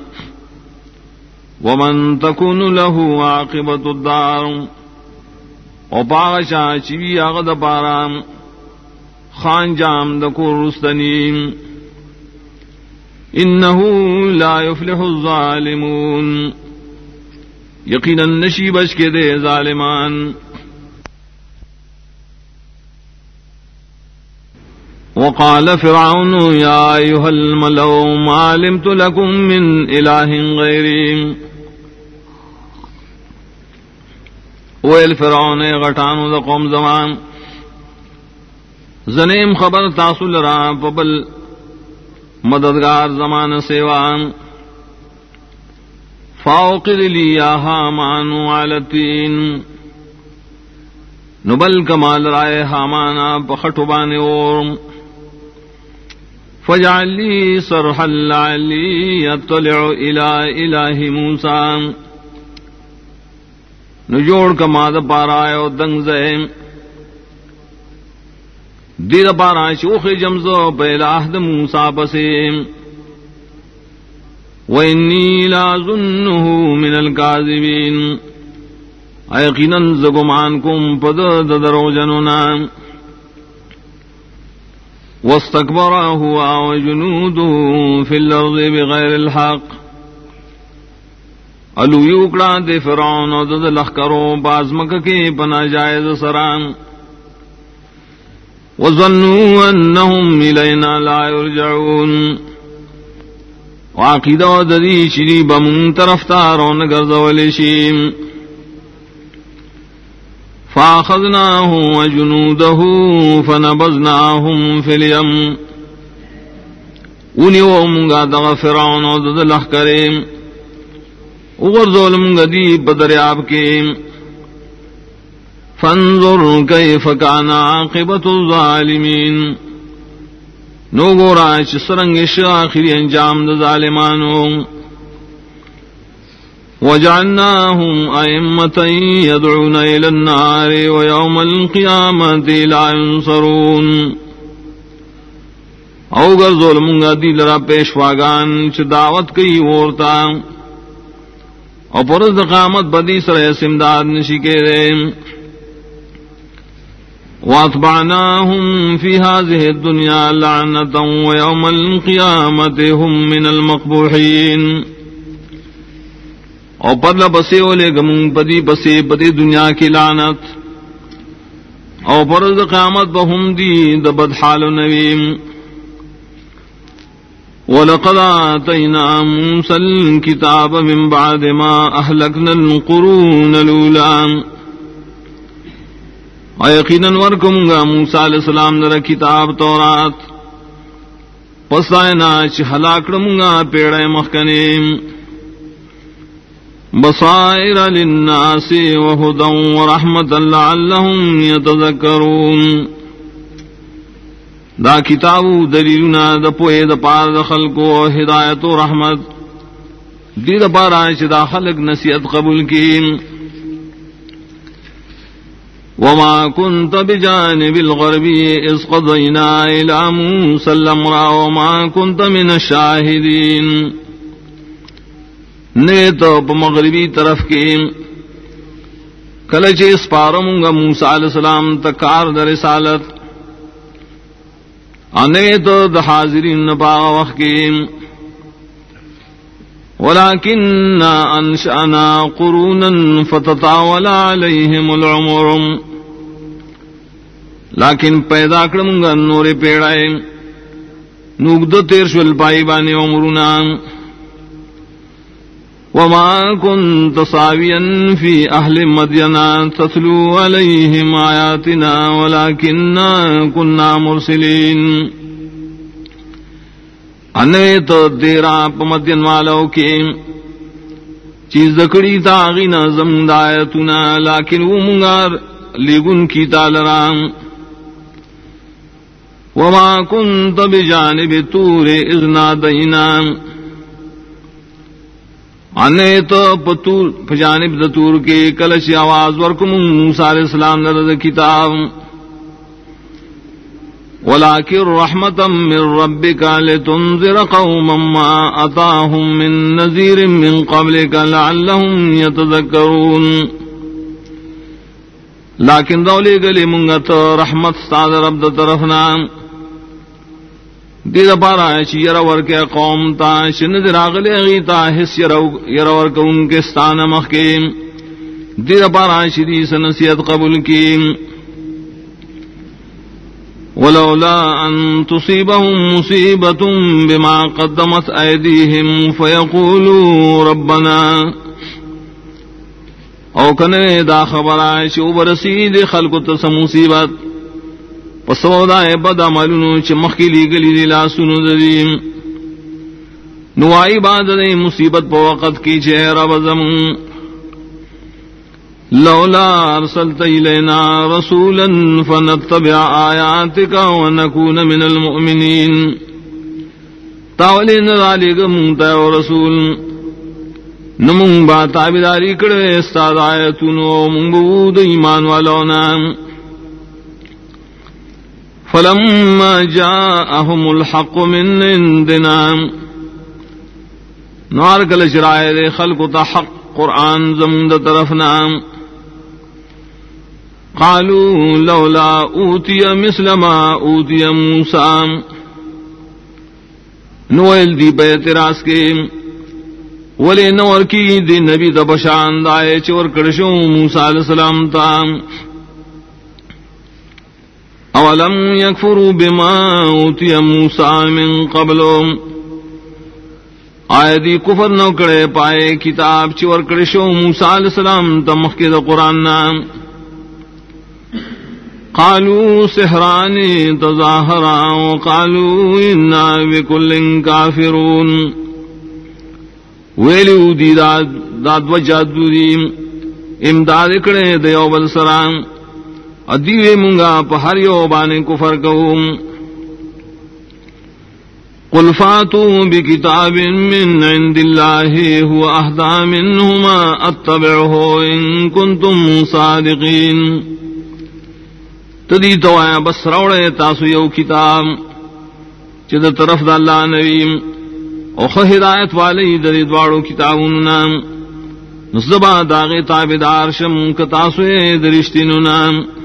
ومن تکون له عاقبت الدار او پاغ پاغشا چوی آغد پارام خان جام دکور رستنیم. انہو لا يفلح الظالمون. یقینا نشیبش کے دے ظالمان. وقال فرعون يا أيها الملو ما علمت لكم من إله غيري ویل فرعون غٹانو دا قوم زمان. زنیم خبر تاصل را پبل مددگار زمان سیوان. فاوقر لی یا حامان علتین. نبل کمال رائے حامانا پخٹو بانے اورم. فجعلی سرح لعلی اطلع الى الہ موسیٰ. نجوڑ کا ماد پارا او دنگ زیم دیر پارا شوخ جمزو پیلاہ د موسیٰ پسیم وَإِنِّي لَازُنُّهُ مِنَ الْكَاذِبِينَ۔ اَيَقِنًا زَگُمَانْكُمْ پَدَ دَدَرَوْ جَنُنَا واستكبر هو وجنوده في الأرض بغير الحق۔ الو یوکڑا دے فرعون او دد لخکرو بازمک کے پنا جائز سرام وظنوا أنهم إلينا لا يرجعون وعقيدة وددي شريب من طرفتارون قرض شيم فأخذناه وجنوده فنبذناهم في اليم ونیو منگا دغ فرعون و دد لخ کریم اغرزول منگا دی بدریاب کے۔ فانظر کیف کان عاقبت الظالمین۔ نو گورا چ سرنگ ش آخری انجام د ظالمانو۔ وجعلناهم أئمة يدعون إلى النار ويوم القيامة لا ينصرون۔ او گر ظلم گا دی لرا پیشواگان چ دعوت کئی وورتا۔ او پرز قامت بدی سر سمداد نشی کے رے۔ واتبعناهم في هذه الدنيا لعنة ويوم القيامة هم من المقبوحين۔ او پدلا بسے اولے گمون پدی بسے پدی دنیا کی لعنت۔ او پرز قیامت بہم دی دبد حال نویم۔ ولقد آتينا موسى الكتاب من بعد ما أهلكنا القرون الأولى. ويقينا وركم موسى عليه السلام در كتاب تورات. پسائنا چھ ہلاکڑمگا پیڑے مخکنیم بصائر للناس وهدى ورحمة لعلهم يتذكرون. دا کتاب دلیلنا دا پوئے دا پار دا خلق و ہدایت و رحمت. دی دا پار آئے دا خلق نصیحت قبول کی وما كنت بجانب الغربي إذ قضينا إلى موسى الأمر وما كنت من الشاهدين نیتو پا مغربی طرف کی کلچ اس پارمونگا موسیٰ علیہ السلام تکار در رسالت. انے تو د حاضرین پا وقت کی۔ ولكن انشأنا قرونا فتطاول عليهم العمر۔ لیکن پیدا کرم گا نور پیڑائے۔ نوگد تیر شل پائی بانی عمرنا۔ وما كنت صاويا في أهل مدينة تتلو عليهم آياتنا ولكننا كنا مرسلين. انوے تو دیرا پا مدین والو کے چیز دکڑی تا غینا زمدایتنا لیکن وہ منگار لگن کی تالرام وما كنت بجانب تور اذنا دینام انے تو پتور پجانب دتور کے کلش آواز ورکم موسیٰ علیہ السلام نرد کتاب. ولكن رحمة من ربك لتنذر قوما ما أطاهم من نذير من قبلك لعلهم يتذكرون. لكن دولي قلي منغت رحمت استاد رب طرفنا. دی دا پارا چی یرا ورکے قوم تا شند راغلے غیتا حس یرا ورکے ان کے ستان مخیم دی دا پارا چی دی سنسیت قبول کی. ولولا ان تصيبهم مصيبة بما قدمت ايديهم فيقولوا ربنا. او کنے دا خبر آئے چو برسی خلق تس مصیبت. پسودا بد عملونو چ مخکی لیگلی دی لا سنو دیم نوائی بعد دے مصیبت پا وقت کی چے رب زمون لولا ارسلت الینا رسولا فنتبع آیاتک ونکون من المؤمنین. تاولین ذالک مونتا و رسول. نمون با تابداری کڑے استاد آیتونو مونگ بود ایمان والونا فلما جاءهم الحق من عندنا نار کل شرائے دے خلق تا حق قرآن زمد طرفنا قالوا لولا اوتی مثل ما اوتی موسیٰ. نویل دی بیت راس کے، ولی نور کی دی نبی دا بشان دائے چور کرشو موسیٰ علیہ السلام تا. اولم یکفروا بما اوتی موسیٰ من قبلو آئے دی کفر نو کڑے پائے کتاب چور کڑے شو موسیٰ علیہ السلام تمخ کے قرآن نام قالوا سحران تظاهرا وقالوا إنا بكل كافرون۔ ویلیو دی داد داد و جادو دی۔ امداد کڑے دیو بل سرام ادیوے منگا پہر یو بانے کفر کہوں۔ قل فاتوا بكتاب من عند الله هو أهدى منهما أتبعه إن كنتم صادقين تدی تو آیا بس روڑے تاسو یو کتاب۔ چد طرف دا اللہ نبیم اوخ ہدایت والی دری دوارو کتابون نام۔ نصدبا داغی تابدار شم کتاسو درشتینو نام۔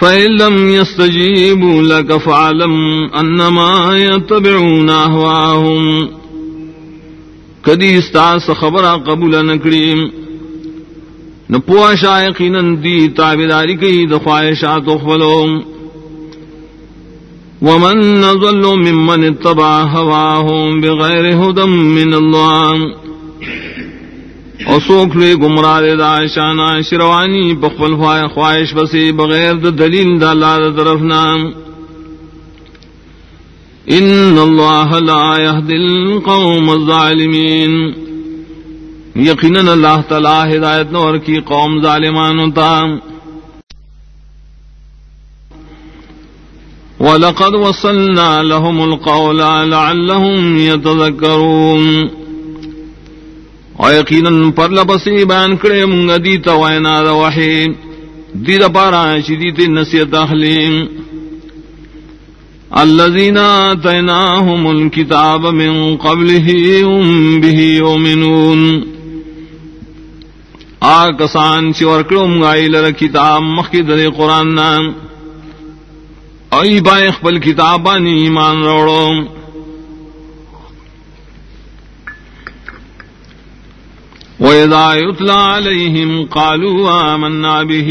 فَإِن لَّمْ يَسْتَجِيبُوا لَكَ فَاعْلَمْ أَنَّمَا يَتَّبِعُونَ أَهْوَاءَهُمْ کدی استاس خبر قبول نکڑیم نہ پوا شائقین دی تابداری کی دخواہشات اخبلو ومن نظل ممن اتبع هواهم بغیر هدم من اللہ اور سوکھ لے گمراہ دے دا شانہ شروانی بخبل خواہش بسی، بغیر دا دلیل دا اللہ دا طرف نام ان اللہ لا يهدي القوم الظالمین۔ یقیناً اللہ تعالی ہدایت نور کی قوم ظالمان ہوتا وَلَقَدْ وَصَلْنَا لَهُمُ الْقَوْلَ لَعَلَّهُمْ يَتَذَكَّرُونَ۔ اور یقیناً پر لبسی بیان کرے منگا دیتا وینا دا وحی دیتا پارا شدیت نسیت اخلیم الذين آتيناهم الكتاب من قبله هم به يؤمنون. آ کسان چی ورکڑم گائی لر کتاب مخی در قرآن نام ای بائے خپل کتابانی ایمان روڑو وَإِذَا يُتْلَى عَلَيْهِمْ قَالُوا آمَنَّا بِهِ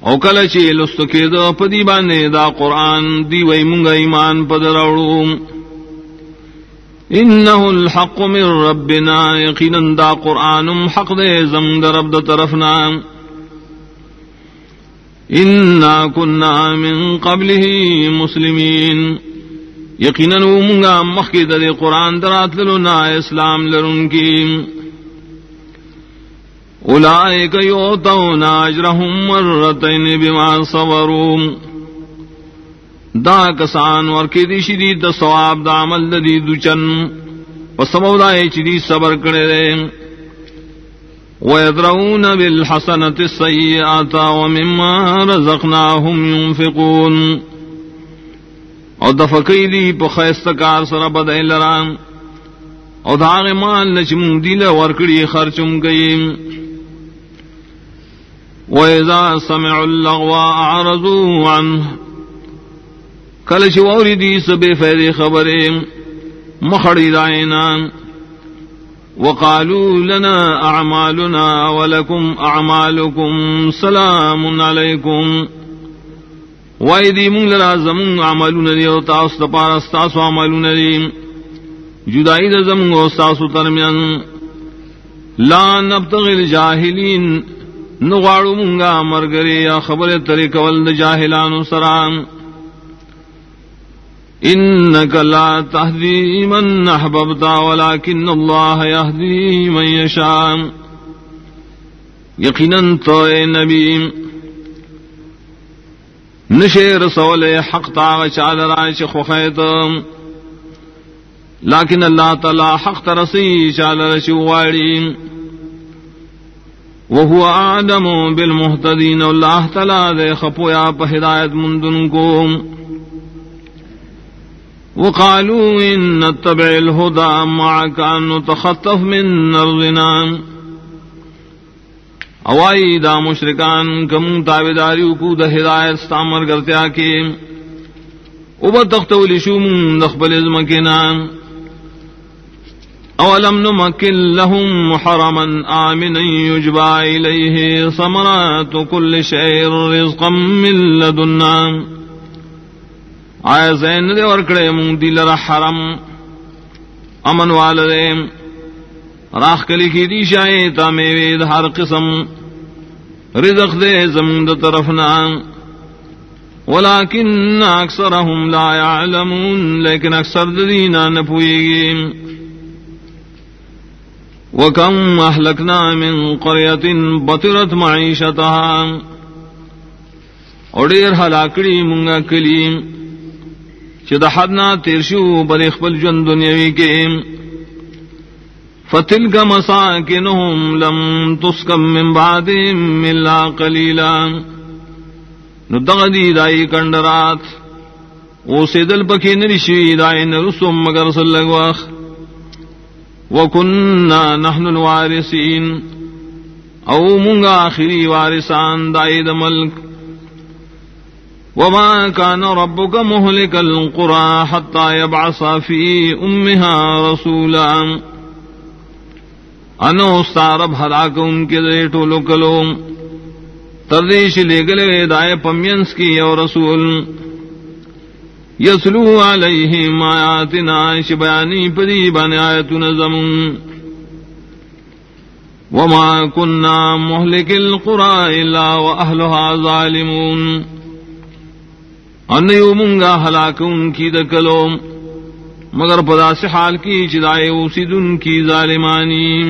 او کل چی لستکی دا پدی بانے دا قرآن دی وی منگا ایمان پدر روڑو انه الحق من ربنا، یقینا دا قرآن حق دے زم دا رب دا طرفنا. انا كنا من قبله مسلمین یقینا منگا مخی دا دے قرآن درات لنا اسلام لرن کی۔ اولئک یوتون اجرهم مرتين بما صبروا۔ دا کسان ورکی دی شدید دا ثواب دا عمل دی دو چن و دا چی صبر کرے دے ویدرون بالحسنت السیئاتا ومما رزقناهم ينفقون۔ او دفقی دی پا خیستکار سر بدئی لران. او داغ مال لچم دیل ورکڑی خرچم گئیم وَإِذَا سَمِعُوا اللَّغْوَ أَعْرَضُوا عَنْهُ. کل چوری دی سبے فیدے خبریں مخڑی دائنا وقالوا لنا اعمالنا ولكم اعمالكم سلام عليكم. وایدی مونگ لرا زمون عملون دی او تاسو تاس تپار استاسو عملون دی. جدائی دا زمون او استاسو ترمیان لا نبتغی الجاہلین نغاڑو مونگا مرگری یا خبر طریق والد جاہلانو سرام انك لا تهدي من احببت ولكن الله يهدي من يشاء یقینا تو اے نبی. نشے رسول حق تا چال رائش خوخیت لیکن اللہ تعالی حق ترسی چال رشو واری۔ وهو آدم بالمحتدین اللہ تعالی دے خپویا پہ ہدایت مندن کو۔ وقالوا إن نتبع الهدى معك أن نتخطف من أرضنا اوائی دا مشرکان کم تابداری کو دا ہدایت استعمر کرتے آکے اوبا تختولی شوم دخبل ازمکینا اولم نمکن لهم حرما آمنا يجبى إليه ثمرات كل شيء رزقا من لدنا آیا زین دے ورکڑے مونگ دی لرا حرم. امن والدے. راخ کلی کی دی شائے تا میوید ہر قسم۔ رزق دے زمون دا طرفنا ولیکن اکثرهم لا يعلمون لیکن اکثر دینا نپوئیگیم وكم أهلكنا من قرية بطرت معيشتها اڑیر ہلاکڑی منگا کلیم۔ چد حدنا تیرشو بل اخبل جن دنیاوی کے فتل کا مسا لم تسکم من بعد ملا کلیلا ندی دائی کنڈرات او سے دل پکی نرشی دائی نرسم مگر سلگ وقت وكنا نحن الوارثين او منغا آخری وارثان دائد ملک. وما كان ربك مهلك القرى حتى يبعث في امها رسولا. انو استعرب حلاک ان کے دے ٹولو تردیش لے گلے دائے پمینس کی اور رسول۔ یسلو علیہم آیاتنا شبیانی پدی بان آیتنا زمون۔ وما کننا محلک القرآن الا و اہلها ظالمون۔ انیو منگا حلاکون کی دکلو۔ مگر پدا سے حال کی چدائے اسی دن کی ظالمانی۔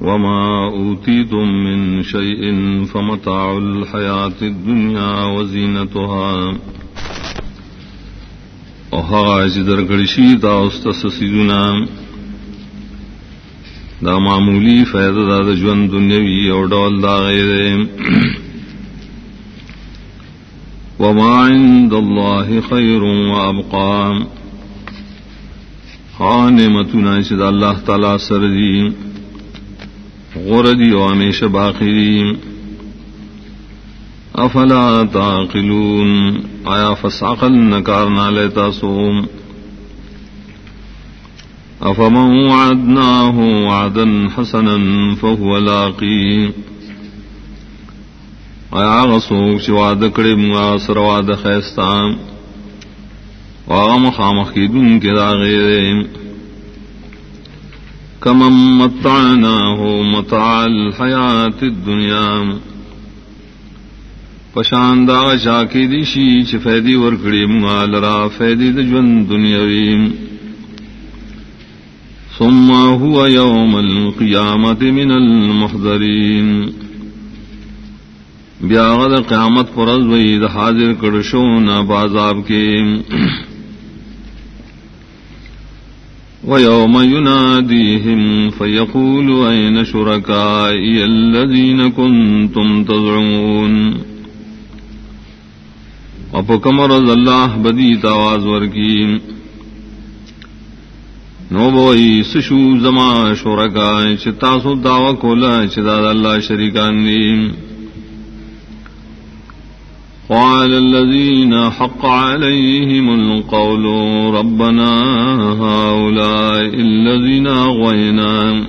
وما أوتيتم من شيء فمتاع الحياة الدنيا وزينتها۔ وهاج درگڑشی دا استسسیدنا دا معمولی فیض، دا دا جون دنیاوی اور ڈول، دا غیر۔ وما عند الله خير وابقى خانمتنا شد اللہ تعالی سردیم غردی و ہمیشہ باقی افلا تعقلون؟ آیا فساقل نکار نالیتا سوم؟ افمن وعدناه وعدا حسنا فهو لاقی. آیا غصوک چی وعد کرم واسر وعد خیستان. وآم خامخ کی دن کے دا غیرین کمم متعنا ہو متعال حیات دنیا پشاندا شاکی دیشی چ فیدی ورکڑی مال را فیدی دجون دنیاوی. ثم هو يوم القيامة من المحضرين بیاغد قیامت پرز وید حاضر کڑشون بازاب کے ويوم يناديهم فيقول أين شركائي الذين كنتم تزعمون؟ وپکم رض اللہ بدی تواز ورکی نو بوئی سشو زما شرکا چتاسو دعوی کولا چداد اللہ شریکان دیم قال الذين حق عليهم القول ربنا هؤلاء الذين أغوينا.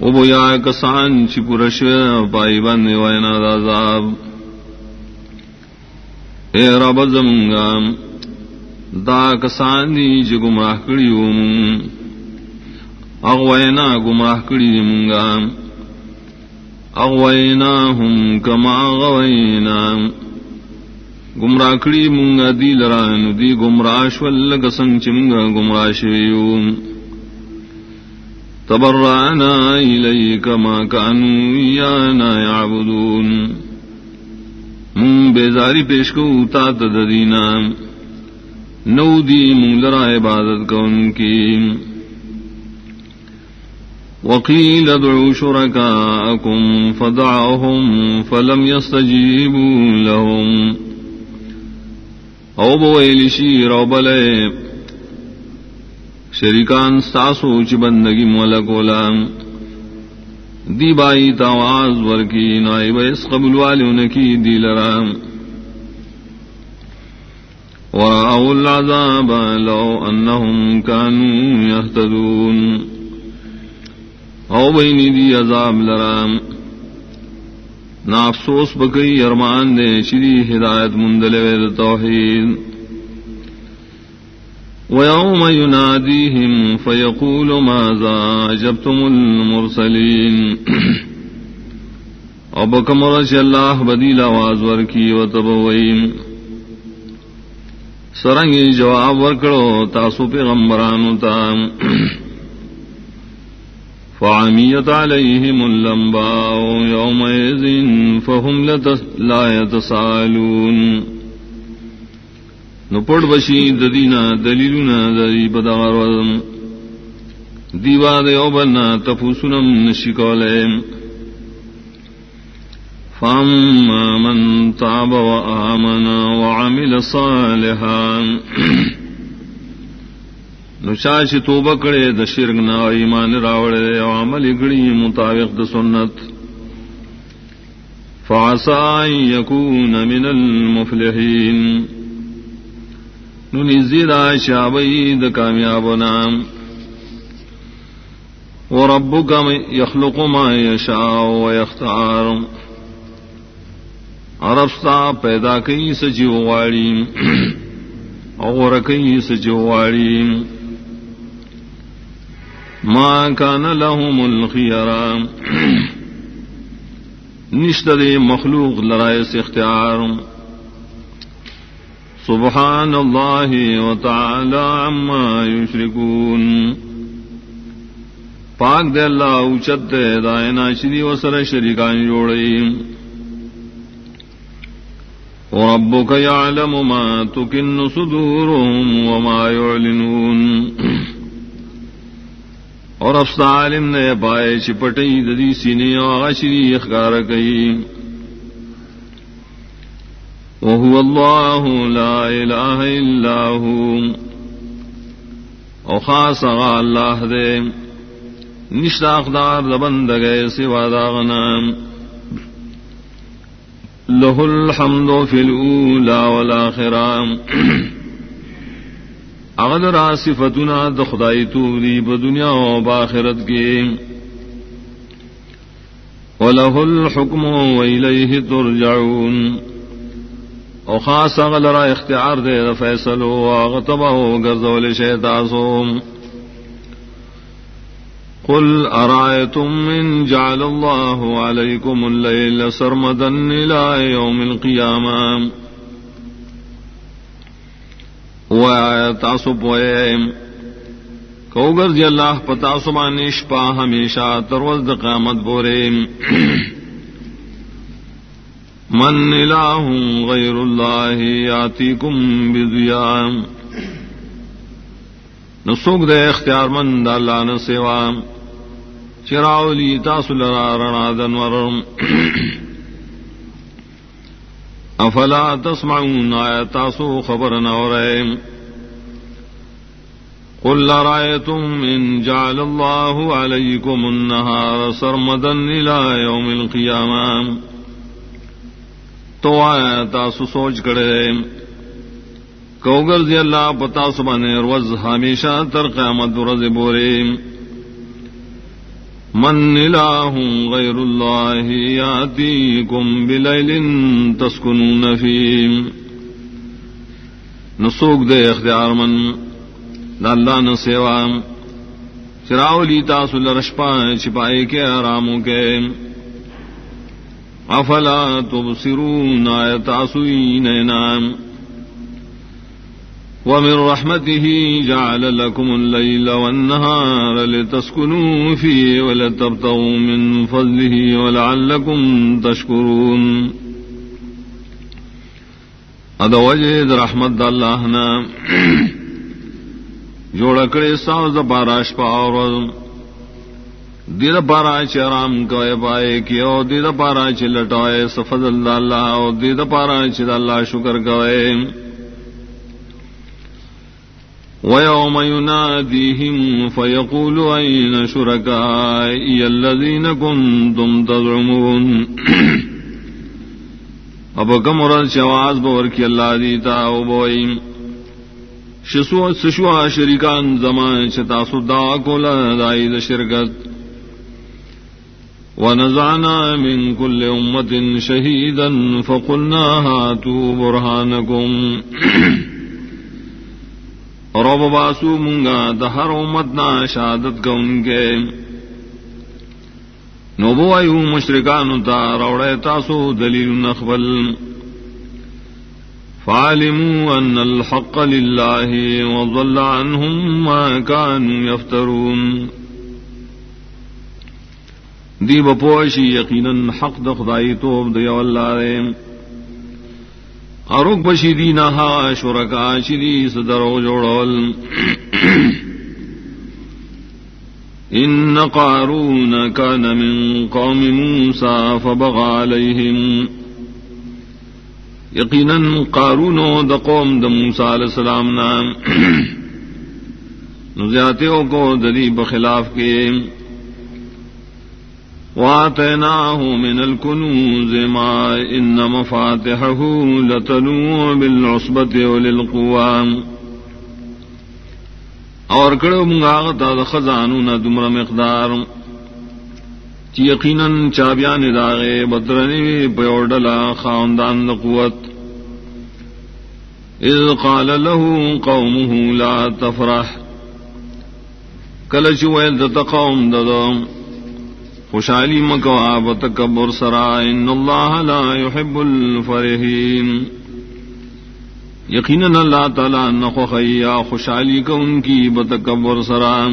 وبيا كسان شكرش بايبان وينا ذاب اے رب زمنگا دا کسان دی جو گمراہ کری اغوینا گمراہ کری منگا اغویناهم کما غوینا گمراہ کڑی منگا دی لران دی گمراش ولگ سنگ چمگا گمراش ویوم تبرعنا الیک ما کانو یانا یعبدون من بیزاری پیش کو تا تدرینا نو دی من لرا عبادت کون کی وقيل ادعوا شركاءكم فدعوهم فلم يستجيبوا لهم. او بویل شیر او بلے شریکان ساسو چ بندگی مولا کولا دی بائی تاواز ورکی نائی بیس قبل والیوں کی دی لرام ورأوا العذاب لو أنهم كانوا يهتدون. او بین دی عذاب لرام. نا افسوس بکئی ارمان دے شری ہدایت مندل وید توحید. ويوم يناديهم فيقول ماذا أجبتم المرسلين او بکمر چ اللہ بدیل آواز ورکی و تبویم سرنگی جواب ورکڑو تاسو پیغمبرانو تا. فعمیت علیہم اللمباء یومئذ فهم لا يتسالون نو پڑ بشی ددینا دلیلنا دلی بدغر دیوا دیو بنا تفوسنم نشکولیم. فاما من تاب وآمن وعمل صالحا. نشاش توبہ کرے د شرک نہ ایمان راوڑے او عمل گڑی مطابق د سنت۔ فعسى يكون من المفلحين ننزل شعبي د کامیاب نام۔ وربك يخلق ما يشاء ويختار عرفتا پیدا کئی سجیو واڑی اور کئی سجیو واڑی ماں کا نہ لہو ملخیارا نشتر مخلوق لڑائے سے اختیار. سبحان اللہ و تعالی عما یشرکون. پاک دے اللہ اوچت دے دائنا شری و سر شریکان جوڑئی وربك يعلم ما تكن صدورهم وما يعلنون اور افسا عالم نے پائے چپٹئی ددی سینے آشری اخکار کئی. وهو الله لا إله إلا هو او خاص اللہ دے. نشتاقدار دبند گئے سوا داغنام له الحمد في الأولى والآخرة اغدر صفتنا دخدائی توری بدنیا و باخرت کے وله الحكم وإليه ترجعون. او خاص اغلرا اختیار دے فیصل و اغتبہ گرزول شیطاسوم قل أرأيتم من جعل الله عليكم الليل سرمدا إلى يوم القيامة وآيات ويم کوگر جی اللہ پتا سبانش پا ہمیشہ تروز قیامت بورے. من الہ غیر اللہ یاتیکم بضیام نسوک دے اختیار مند اللہ نسوام چراولی تاسو لرا رنا دنورم. افلا تسمعون آیا تاسو خبر نورم قل لرأيتم إن جعل الله عليكم النهار سرمدا إلى يوم القيامة تو آیا تاسو سوچ کرے۔ کوگر دی اللہ، پتا سبانے روز ہمیشہ تر قیامت رز بورے۔ من إله غير الله يأتيكم بليل تسكنون فيه. نسوک دے اختیار من اللہ ن سیوا چراولی تاسو لرشپا چھپائے کے آراموں کے. افلا تبصرون آیت تاسوین نام ومن رحمته جعل لكم الليل والنهار لتسكنوا فيه ولتبتغوا من فضله ولعلكم تشكرون. هذا وجه رحمت الله نا جوڑ کڑے ساز باراش پاور دل پارا چرام کوئے پائے کی او دل پارا چلٹائے سفد اللہ او دل پارا چل اللہ شکر کوئے ويوم يناديهم فيقول أين شركائي الذين كنتم تزعمون اب کم رل شواز بور کی اللہ دیتا او بوئی۔ شسو سشوا شریکان زمان چتا سدا کو لدائی شرکت۔ ونزعنا من كل أمة شهيدا فقلنا هاتوا برهانكم رب باسو منگا دہر امتنا شہادت کا ان کے نوبو ایو مشرکان تا روڑے تاسو دلیل نخبل۔ فعلموا ان الحق لله وضل عنهم ما كانوا يفترون دی بپوشی یقینا حق د خدائی توب دی اللہ دے۔ اروک بشی دی نہا شرکا شری صدرو جوڑول۔ ان قارون كان من قوم موسى فبغى عليهم یقینا قارون د قوم د موسی علیہ السلام نام نزیاتیوں کو دلی بخلاف کے۔ وآتيناه من الكنوز ما إن مفاتحه لتنوع بالعصبة وللقوام اور کڑو منگا تا خزانو نہ دمر مقدار چی یقیناً چابیان داغے بدرنی پیور ڈلا خاندان قوت اذ قال له قومه لا تفرح کلچ ویل دت قوم ددوم خوشحالی مکو آب تکبر سرا، ان اللہ لا يحب الفرحین۔ یقینا اللہ تعالی نخو خیا خوشحالی کو ان کی بتکبر سرا۔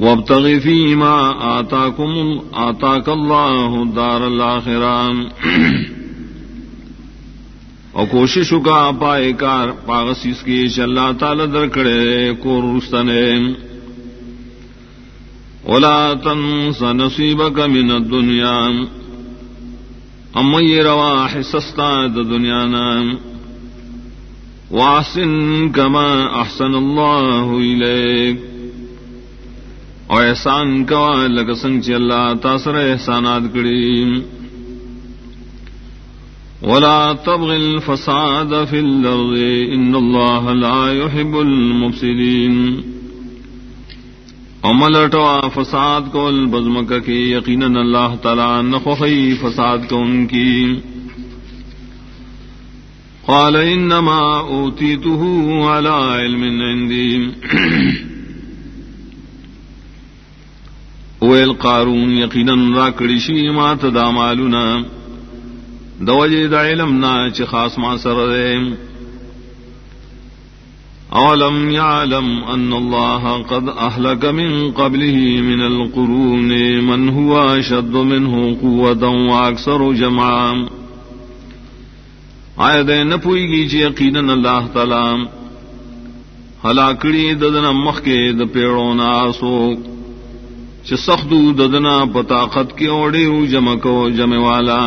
وابتغ فيما آتاكم آتاك الله دار الآخران اور کوشش کا پائے کار، پاغسیس کی اللہ تعالی درکڑے کو رستنے۔ ولا تنس نصيبك من الدنيا. اما يروا حسستا دنيا نام. واسن كما احسن الله اليك او احسان کا لگ سنگ چ اللہ تاثر احسانات کڑی ولا تبغ الفساد في الارض ان الله لا يحب المفسدين. املٹوا فساد کو البزمک کی، یقیناً اللہ تعالیٰ نخوخی فساد کو ان کی۔ قال انما اوتیته على علم عندي ویل قارون، یقیناً راکڑی شی ما تدامالنا دوجه دا علمنا چی خاص ما سر دے۔ اولم يعلم ان الله قد اهلك من قبله من القرون من هو اشد منه قوه واكثر جمعا. آیا دے نہ پوئی گی جی یقینا اللہ تعالی. ہلاکڑی ددنا مخ کے د پیڑوں نا سو چ سخدو ددنا پتاخت کے اوڑے جمع کو جمع والا.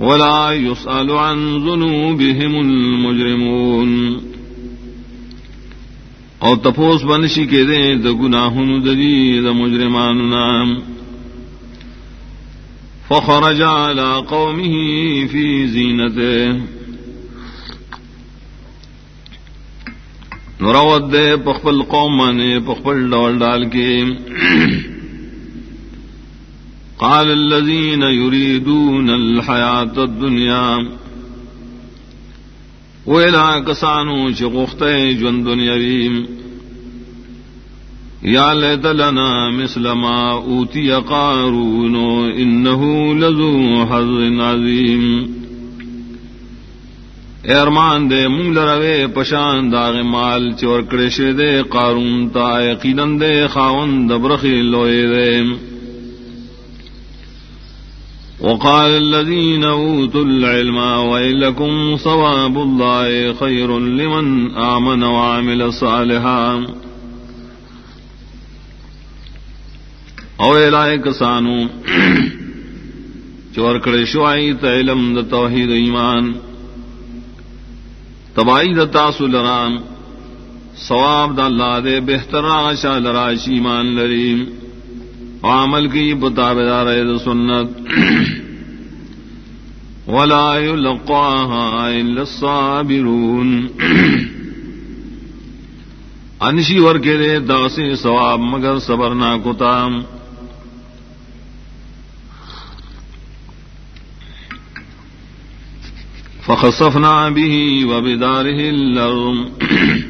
ولا يسأل عن ذنوبهم المجرمون. او تپوس بنشی کے دے د گناہن دلی د مجرمان نام. فخرج على قومه في زينته نراود دے پخپل قوم نے پخپل ڈول ڈال کے. قال الذين يريدون الحياة الدنيا، وإلى كسانو شغخت جن دنيوي يا ليت لنا مثل ما أوتي قارون إنه لذو حظ عظيم ارمان دے منگ لروے پشان داغ مال چور کڑش دے قارون تا یقیناً دے خاون دبرخی لوئے دے۔ وقال الذين أوتوا العلم وإلكم صواب الله خير لمن آمن وعمل صالحا. او الائے کسانو چور کڑے شوائی تعلم د توحید ایمان تبائی د تاسو لران، ثواب د اللہ دے بہتر آشا لراش ایمان لریم. عمل کی بتا بیدار سنت۔ ولا يلقاها إلا الصابرون۔ انشی ور کے دے داسی ثواب مگر صبر نہ کتام فخصفنا به وبداره الارض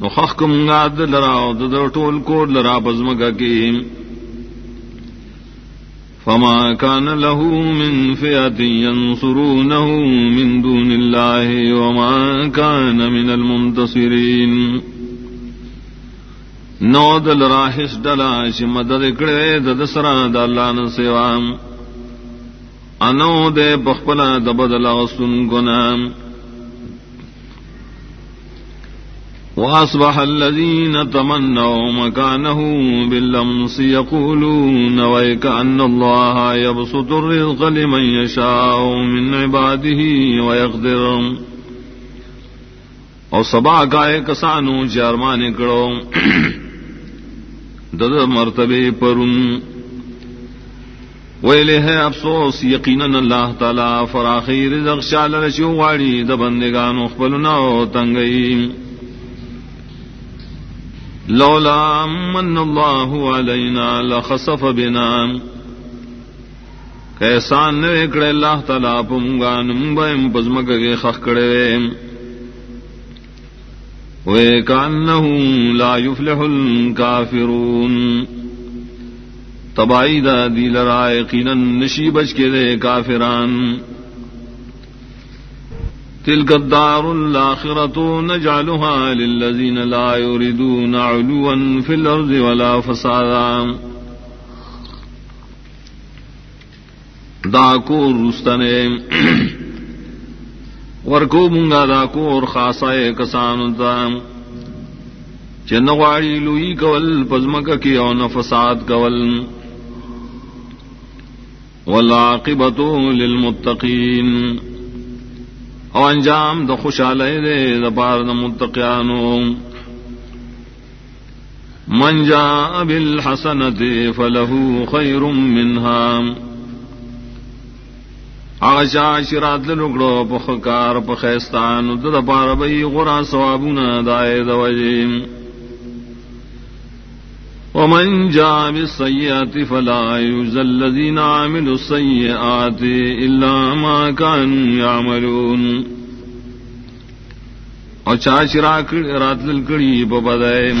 نخخ منگا دلرا در ٹول کوٹ لرا پزمگا کی. فما كان له من فئة ينصرونه من دون الله وما كان من المنتصرين نو دل راحس ڈلا چ مدد کڑے دد سرا دالان سیوام. انو دے بخپلا دبدلا سن گنام. وأصبح الذين تمنوا مكانه باللمس يقولون ويك أن الله يبسط الرزق لمن يشاء من عباده ويقدر. اور سبا گائے کسانو جرمان کرو۔ دد مرتبے پرن ویلے ہے افسوس، یقیناً اللہ تعالی فراخی رزق شال رشو واڑی دبندگان خپلنا تنگئی۔ لولا من الله علينا لخسف بنا. کیسان کڑے، اللہ تعالی پمگا نمبم پزمک کے خخ کڑے وے کانه لا يفلح الكافرون تبائی دا دیل رائے یقینا نشی بچ کے دے کافران. تلك الدار الآخرة نجعلها للذين لا يريدون علوا في الأرض ولا فسادا. داکور رستنے۔ ورکو منگا داکور خاصا کسان چنواڑی لوئی کول پزمک کی او نفساد کول۔ والعاقبت للمتقین او انجام د خوشحال دے د پار د متقیانو من جاء بالحسنة فله خير منها. آشا شرات لنکڑو پخکار پخیستان د پار بئی غرا ثوابنا دائے دوجیم ومن جاء بالسيئات فلا يجزى الذين عملوا السيئات إلا ما كانوا يعملون. اور چاچ رات لکڑی بدائے۔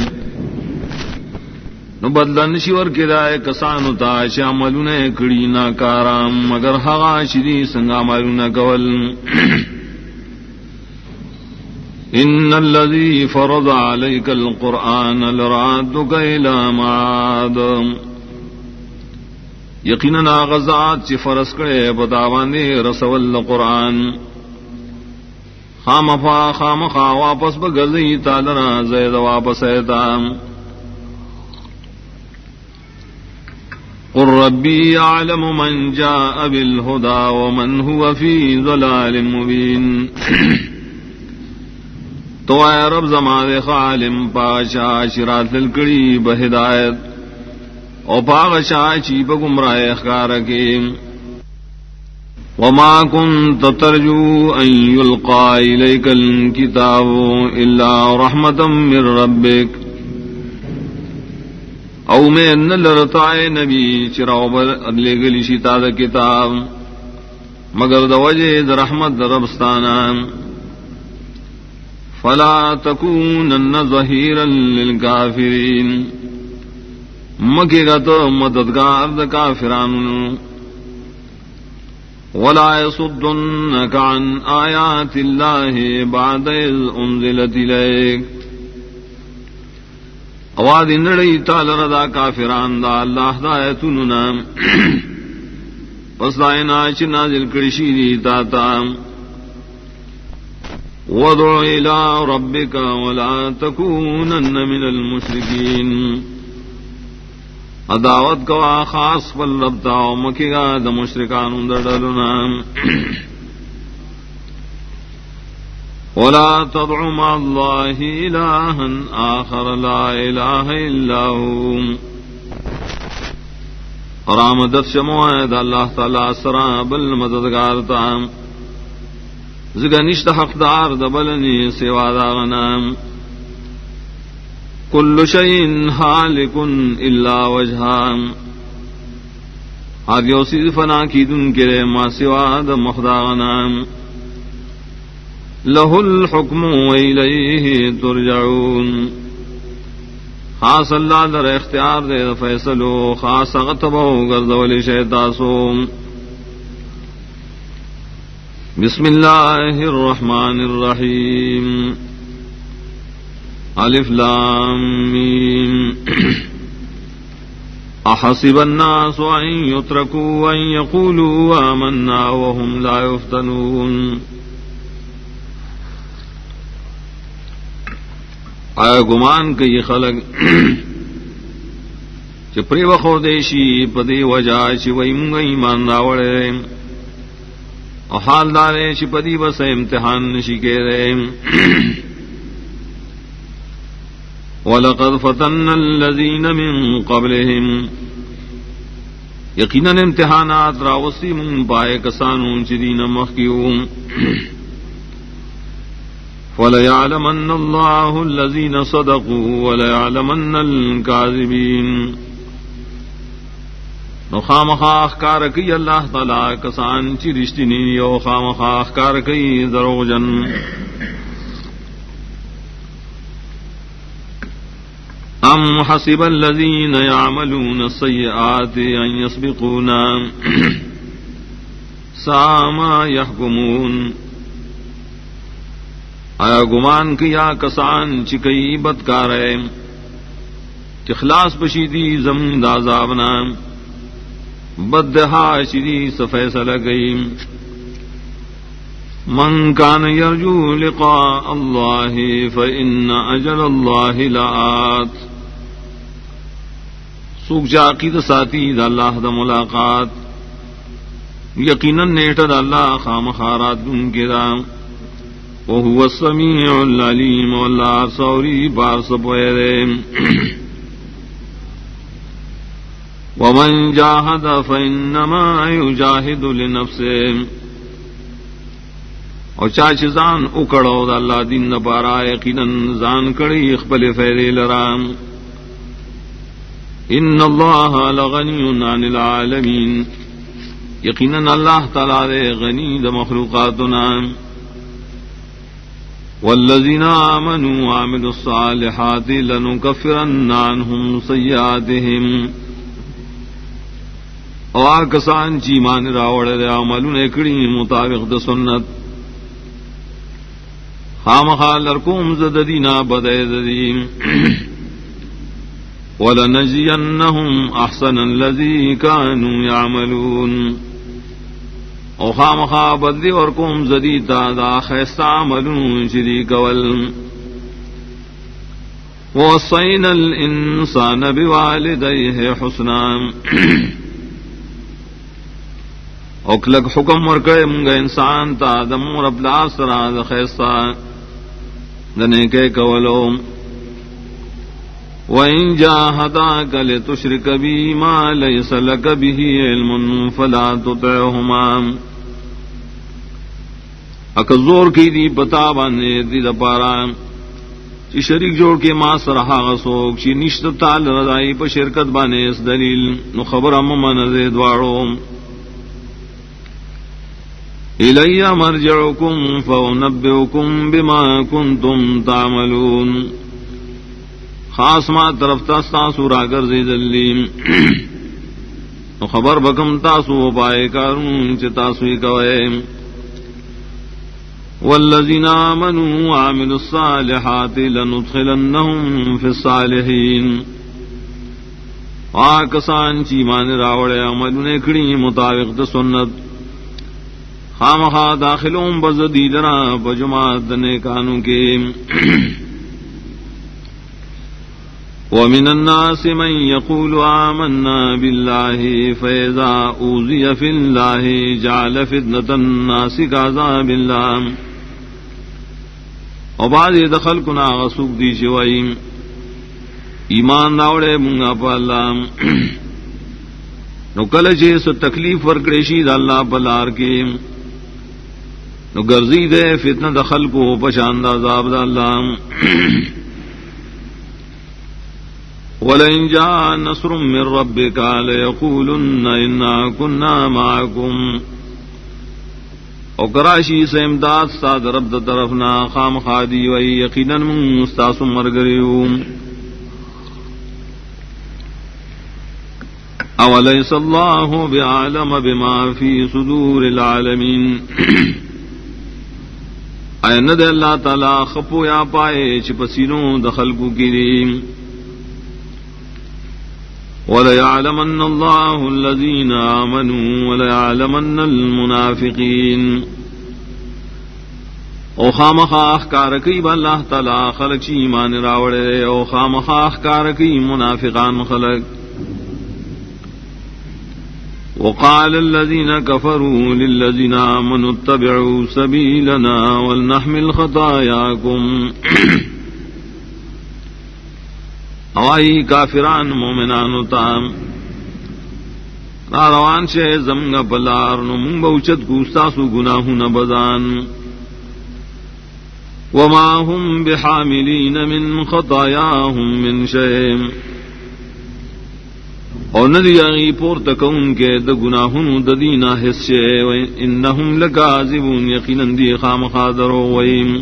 نو بدلن شیور کے دائے کسانو تا شاملو نے کڑی نا کارام مگر ہوا شری سنگا مالو نہ کول۔ ان الذي فرض عليك القران لرادك الى معاد. یقینا غزات چ فرض کرے بتاوانے رسول قرآن خام فا خام خا واپس بگزی تالنا زید واپس ایتا قل ربي يعلم من جاء بالهدى ومن هو في ضلال مبين تو اے رب زمان خالم پاشا شرات الکڑی بہدایت۔ او پاغ شاچی بگمراہ اخکار کے۔ وما كنت ترجو ان يلقى اليك الكتاب الا رحمة من ربك او میں ان لرتائے نبی چراو بر ادلے گلی شتا دا کتاب۔ مگر دا وجہ دا رحمت دا ربستانان فلا تكونن ظهيرا للكافرين. مکی گا مددگار دا کافران ولا يصدنك عن آيات الله بعد إذ أنزلت إليك. اواد اندڑی تالر دا کافران دا اللہ دا ایتننا پس دائنا چی نازل کرشی دی تا تا. وادع إلى ربك ولا تكونن من المشركين. اداوت کوا خاص پل ربتا مکی گا د مشرکان دڈلنا ولا تدع مع الله إلها آخر لا إله إلا هو اور آمدت شموعد اللہ تعالی سرا بل مددگار تام زگا نشت حقدار دبلنی سوا داغنام کل شعین حالکن اللہ وجہام ہر یوسی فنا کی دن کرے ما سوا د مخداغنام لہ الحکم ویلیہ ترجعون. خاص اللہ در اختیار دے فیصلو، خاص غتبو گردولی شیطاسو بسم اللہ الرحمن الرحیم. الف لام میم. احسب الناس ان يتركوا ان يقولوا آمنا وهم لا يفتنون آیا گمان کے یہ خلق چپری وخور دیشی، پدی وجہ چوئی منگ ایمان راوڑے. اور حال دارے چپدی بس امتحان نشی کے رے وَلَقَدْ فَتَنَّ الَّذِينَ مِن قَبْلِهِمْ۔ یقیناً امتحانات راوسی من پائے کسانوں چدین مخیوم وليعلمن الله الذين صدقوا وليعلمن الكاذبين۔ نو خام خاخ کار کی اللہ تعالی، کسان چی رشتی نی او خام خاخ کار کی درو جن۔ ام حسب الذين يعملون السيئات ان يسبقونا ساما يحكمون آیا گمان کیا کسان چکئی بدکار ہے چخلاس بشیدی زم دازابنا بدہا شری سفیصل گئی۔ من کان یرجو لقاء اللہ فإن اجل اللہ لآت۔ سوک جاقی دا ساتی دا اللہ دا ملاقات۔ یقیناً نیٹر اللہ خام خارات ان کے دام وهو السميع العليم والله صوري بارس بويرين ومن جاهد فإنما يجاهد لنفسه او چا چې ځان وکړو د الله دین نه پارا یقینا ځان کړي خپل فیدې لرام ان الله لغنی عن العالمین یقینا الله تعالی دې غنی د مخلوقاتنا والذين آمنوا وعملوا الصالحات لنكفرن عنهم سيئاتهم او آکسان چی مان راوڑ دے عملو نکڑی مطابق د سنت. خام خال رکوم زد دینا بدے ددیم ولنجینهم احسن الذي كانوا يعملون او خام خا بدلی اور کوم زدی تا دا خیستا ملون شری کول. وصینا الانسان بوالدیه حسنا. او کلک حکم ورکڑے منگا انسان تا دمور ابلا سرا دا خیستا۔ دنے کے کولو۔ وَإِن جَاهَدَاكَ لِتُشْرِكَ بِي مَا لَيْسَ لَكَ بِهِ عِلْمٌ فَلَا تُطِعْهُمَا۔ اکا زور کی دی پتا بانے دی دا پارا۔ چی شریک جوڑ کے ما سرحا غسوک چی نشت تال رضائی پا شرکت بانے اس دلیل، نو خبر اممان دے دوارو الی مرجعکم فونبئکم بما کنتم تعملون. خاص ما طرف تاستا سورا کر زی دلیم خبر بکم تاسو پائے کارون چ تاسوی کوئے. والذین آمنوا وعملوا الصالحات لندخلنهم في الصالحین. آکسان چی مان راوڑے عمل نکڑی مطابق د سنت. خامخا داخلوں بزدیدنا بجماعت نیکانوں کے۔ ومن الناس من يقول آمنا بالله فإذا أوذي في الله جعل فتنة الناس كعذاب الله۔ وبعد دخل كنا غسوق دي شوائم ایمان داوڑے منگا پا اللہ۔ نو کل چے تکلیف ورکڑیشی دا اللہ پلار کے۔ نو گرزی دے، فتنہ دخل کو پشاند عذاب دا اللہ۔ وَلَئِن جَاءَ نَصْرٌ مِّن رَّبِّكَ لَيَقُولُنَّ إِنَّا كُنَّا مَعَكُمْ۔ او کراشی سے امداد ساد رب دا طرفنا خام خادی وئی یقیناً مستاس مرگریوم اولیس اللہ بعالم بما فی صدور العالمین۔ این دے اللہ تعالی خپو یا پائے چپسینوں دخل کو گریم وليعلمن الله الذين آمنوا وليعلمن المنافقين. او خام خاخ کارکی با اللہ تعالی خلق چی ایمان راوڑے. او خام خاخ کارکی منافقان خلق. وقال الذين كفروا للذين آمنوا اتبعوا سبيلنا ولنحمل خطاياكم. اوائی کافران مومنان تام روان سے زمگ پلار نو منگ بوچت گوستاسو گناہ نہ وما هم بحاملین من خطاياهم من شيء. اور ندی اگی پور تکون کے د گناہن د دینا حصے انہم لکاذبون، یقینا دی خام خادر ویم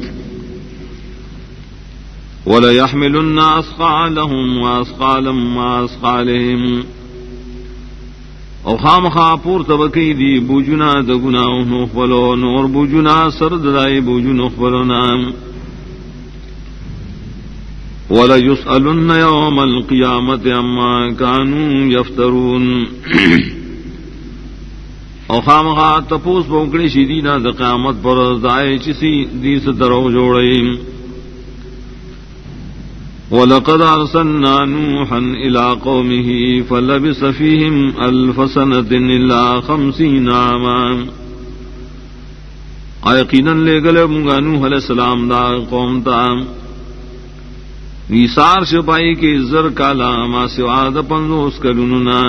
وليحملن أثقالهم وأثقالا ما أثقالهم او خام خا پور تبکی دی بوجنا د گناہ نخبلو نور بوجنا سرد دائی بوجو نخبلو نام۔ وليسألن يوم القيامة عما كانوا يفترون. او خامخا تپوس بوکڑی شیدینا د قیامت پر دائی چسی دیس درو جوڑیم ولقد أرسلنا نوحا إلى قومه فلبس فيهم ألف سنة إلا خمسين عاما. آیقینا لے گلے منگا نوح علیہ السلام دا قوم تا. نیسار شپائی کے زر کالا ما سوا دا پنزوس کلننا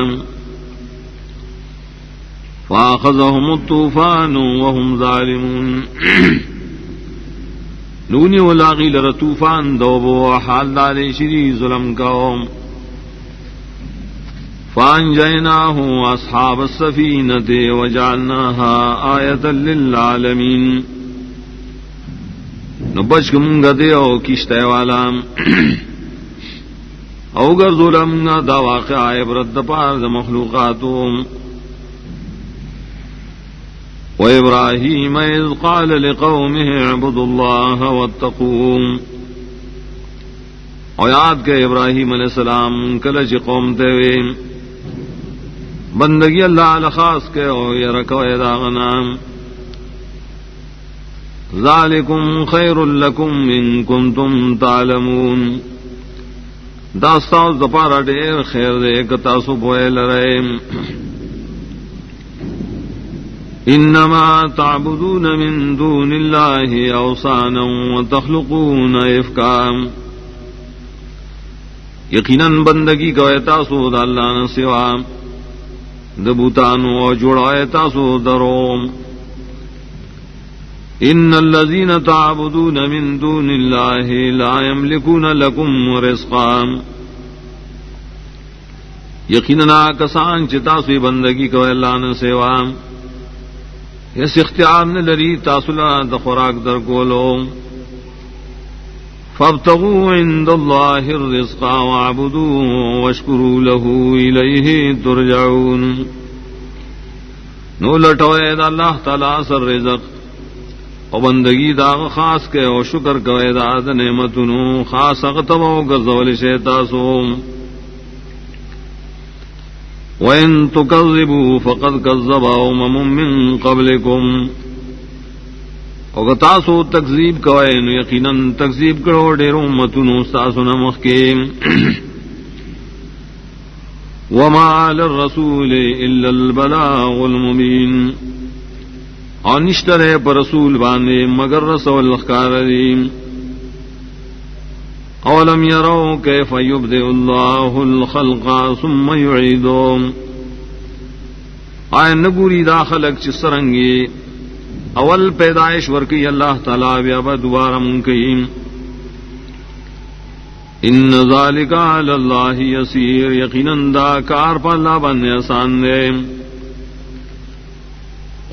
فاخذهم الطوفان وهم ظالمون۔ نونی ولاغی لر طوفان دوبو حال دار شری ظلم قوم فان جیناہ اصحاب السفینت وجعلناها آیتا للعالمین۔ نبچ کمگا دے او کشتے والا. او گر ظلم دا واقع عبرت دا پار دا مخلوقاتوں وإبراهيم إذ قال لقومه اعبدوا الله واتقوه. اور یاد کے ابراہیم علیہ السلام کلچ قوم تے بندگی اللہ خاص کے او یرکو داغنا ذالکم خیر لکم ان کنتم تعلمون. داستاؤ دپارا ڈیر خیر دے کتا سبوئے لرے انما تعبدون من دون الله اوصانا وتخلقون افكا یقینا بندگی کو تاسو د الله نه سوا د بوتانو او جوړای تاسو درو. ان الذين تعبدون من دون الله لا يملكون لكم رزقا. یقینا کسان چې تاسو بندگی کو الله نه سوا اس اختیار نے لری تاسلا د خوراک در گولو فابتغوا عند الله الرزق واعبدوه واشكروا له اليه ترجعون. نو لٹوئے دا اللہ تعالی سر رزق. او بندگی دا خاص کے او شکر کوئے دا نعمتونو، خاص اغتمو گزول شیطاسو وَإِن تُكَذِّبُوا فَقَدْ كَذَّبَ أُمَمٌ مِّن قَبْلِكُمْ۔ وَغَتَاسُ تَكْذِيب كَوَيْنُ يَقِينًا تَكْذِيب كَرَوْ دِرُ أُمَّتُنُ سَاسُنَ مَخْكِيم وَمَا عَلَى الرَّسُولِ إِلَّا الْبَلَاغُ الْمُبِينُ۔ اور نشترے پر رسول باندے مگر رسول اخکار اولم يروا كيف يبدئ الله الخلق ثم يعيدهم آئے نگوری دا خلق داخلک چسرنگی اول پیدائش ورکی اللہ تعالی بیا با دوبارہ منکیم ان ذالک علی اللہ یسیر، یقینا دا کار پر اللہ بن آسان دے۔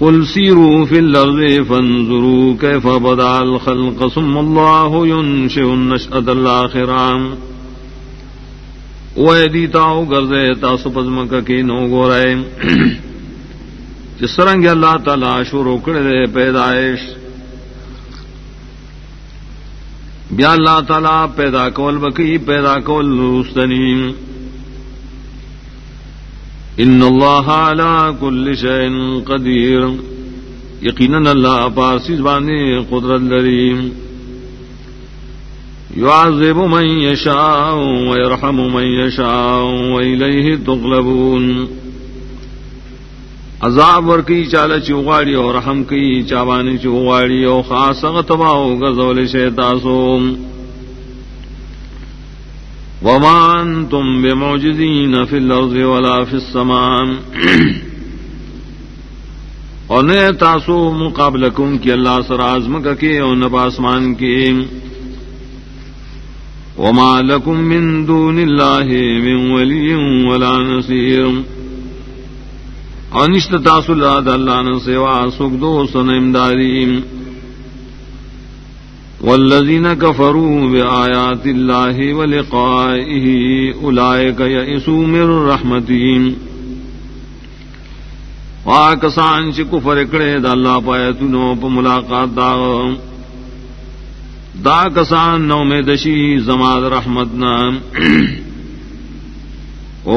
قل سیروا فی الارض فانظروا کیف بدا الخلق ثم اللہ ينشئ النشأة الاخرام ویدی تاو گرزے تاسو پزمکہ کی نو گو رہے جس رنگ اللہ تعالی شروع کرے پیدائش۔ بیا اللہ تعالی پیدا کول بکی پیدا کول روستنی ان اللہ علی کل شین قدیر. یقینا اللہ پارسی زبانی قدرت لریم يعذب من يشاء ويرحم من يشاء وإليه تغلبون. عذاب ورکی چال چوغاڑی اور رحم کی چابانی چوغاڑی اور خاص تباؤ گزول شیتاسو ومان تم بے موجودین فی الارض ولا فی السمان اور نئے تاسو مقابلہ کن کی اللہ سر آزم کے اور نباسمان کی وما لكم من دون الله من ولي ولا نصير انشت تاسل آد اللہ نے سوا سکھ دو سن امداری والذین کفروا بآیات اللہ ولقائه اولئک یئسوا من رحمتهم واکسان چ کفر کڑے د اللہ پایتونو پ ملاقات دا دا کسان نو میں دشی زماد رحمت نام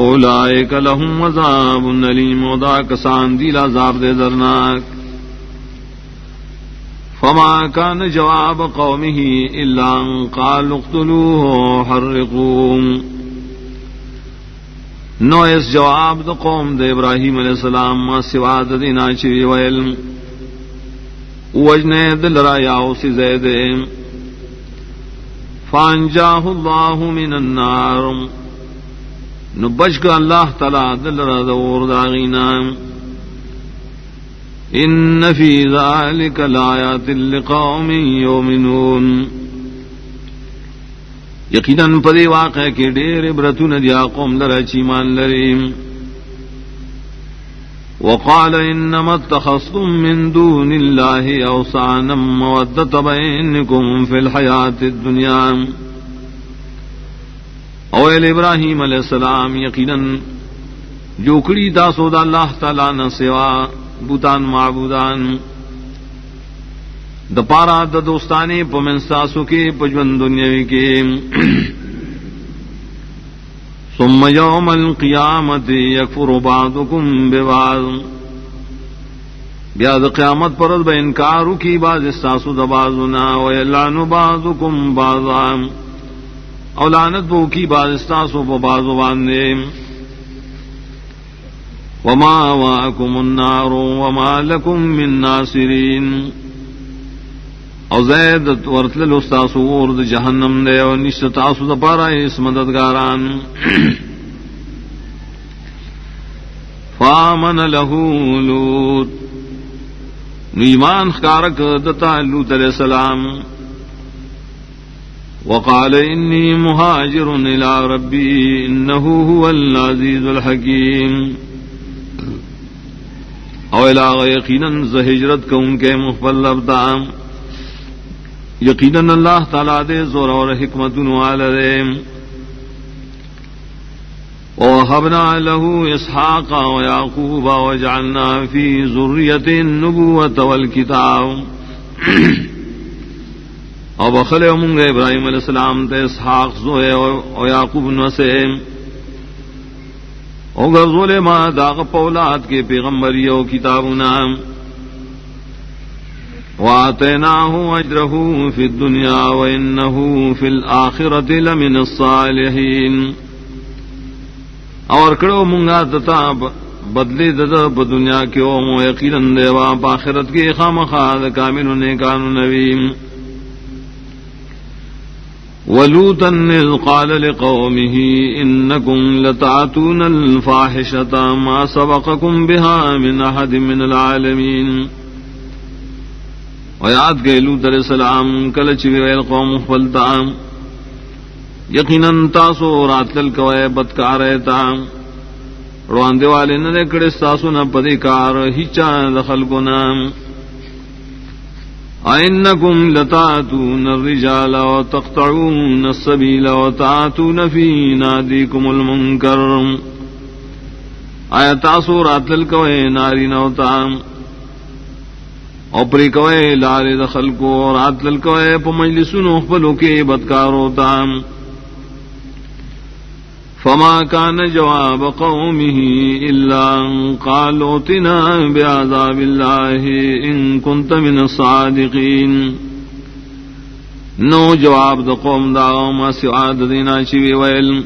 اولائک لهم عذاب نلیم و دا کسان دیل عذاب دے درناک فما کان جواب قومه الا ان قال اقتلوه حرقوم نو اس جواب دا قوم دے ابراہیم علیہ السلام ما سوا سواد دینا چوی ویلم وجنے دل را یاو سی زیدیں فانجاه الله من النار. نو نبشك الله تعالى دل را دور رضور داغينا ان في ذلك لآيات لقوم يؤمنون. یقینا پدی واقع کے ڈیر برتن دیا قوم لرا چیمان لریم وقال إنما اتخذتم من دون الله أوصانا مودة بينكم في الحياة الدنيا. اویل ابراہیم علیہ السلام، یقیناً جو کڑی دا سودا اللہ تعالی نہ سوا بوتان معبودان. د پارا د دوستانے پمنساسو کے پجون دنیاوی کے ثم يوم القيامة يكفر بعضكم ببعض. بیاد قیامت پر بے انکارو کی باز استاسو دبازنا ویلعنو بعضکم بعضا. اولانت بو کی باز استاسو ببازو باندے وما واکم النار وما لکم من ناصرین او زید ورتل استاسو ورد جہنم دے او نشت تاسو دا پارا اس مددگاران. فامن له لوت. نیمان خارک دتا لوت علیہ السلام. وقال انی مهاجر الى ربی انه هو العزیز الحکیم. او الى یقینا زہجرت کو ان کے مخبل ابدام یقیناً اللہ تعالیٰ دے زور اور حکمت والے ووهبنا له إسحاق ويعقوب وجعلنا في ذرية النبوة والكتاب او بخل امنگ ابراہیم علیہ السلام تے اسحاق زوئے او یعقوب نسیم او غرزول ما داغ پولاد کے پیغمبری او کتابنا وآتيناه أجره في الدنيا وإنه في الآخرة لمن الصالحين اور کرو منگا دتا بدلی دد دنیا کے او مو یقین دیوا پاخرت کی خام خاد کامل نے کان نویم. ولوتا إذ قال لقومه إنكم لتعتون الفاحشة ما سبقكم بها من أحد من العالمين ویاد گئے لوت علیہ السلام، کلچ ویل قوم خپلتا یقیناً تاسو راتل کوئے بدکار رہتا رواندے والے نہ کڑے ساسو نہ پدی کار ہچا دخل کو نام أئنكم لتعتون الرجال وتقطعون السبيل وتعتون في ناديكم المنكر. آیا تاسو راتل کوئے ناری نوتا اوپری کوئے لال دخل کو، راتل کوئے پا مجلسونو خپلو کے بدکارو تام فما كان جواب قومه إلا أن قالوا تنا بعذاب الله إن كنت من الصادقين. نو جواب د قوم دا ما سعاد دینا چوی ویل.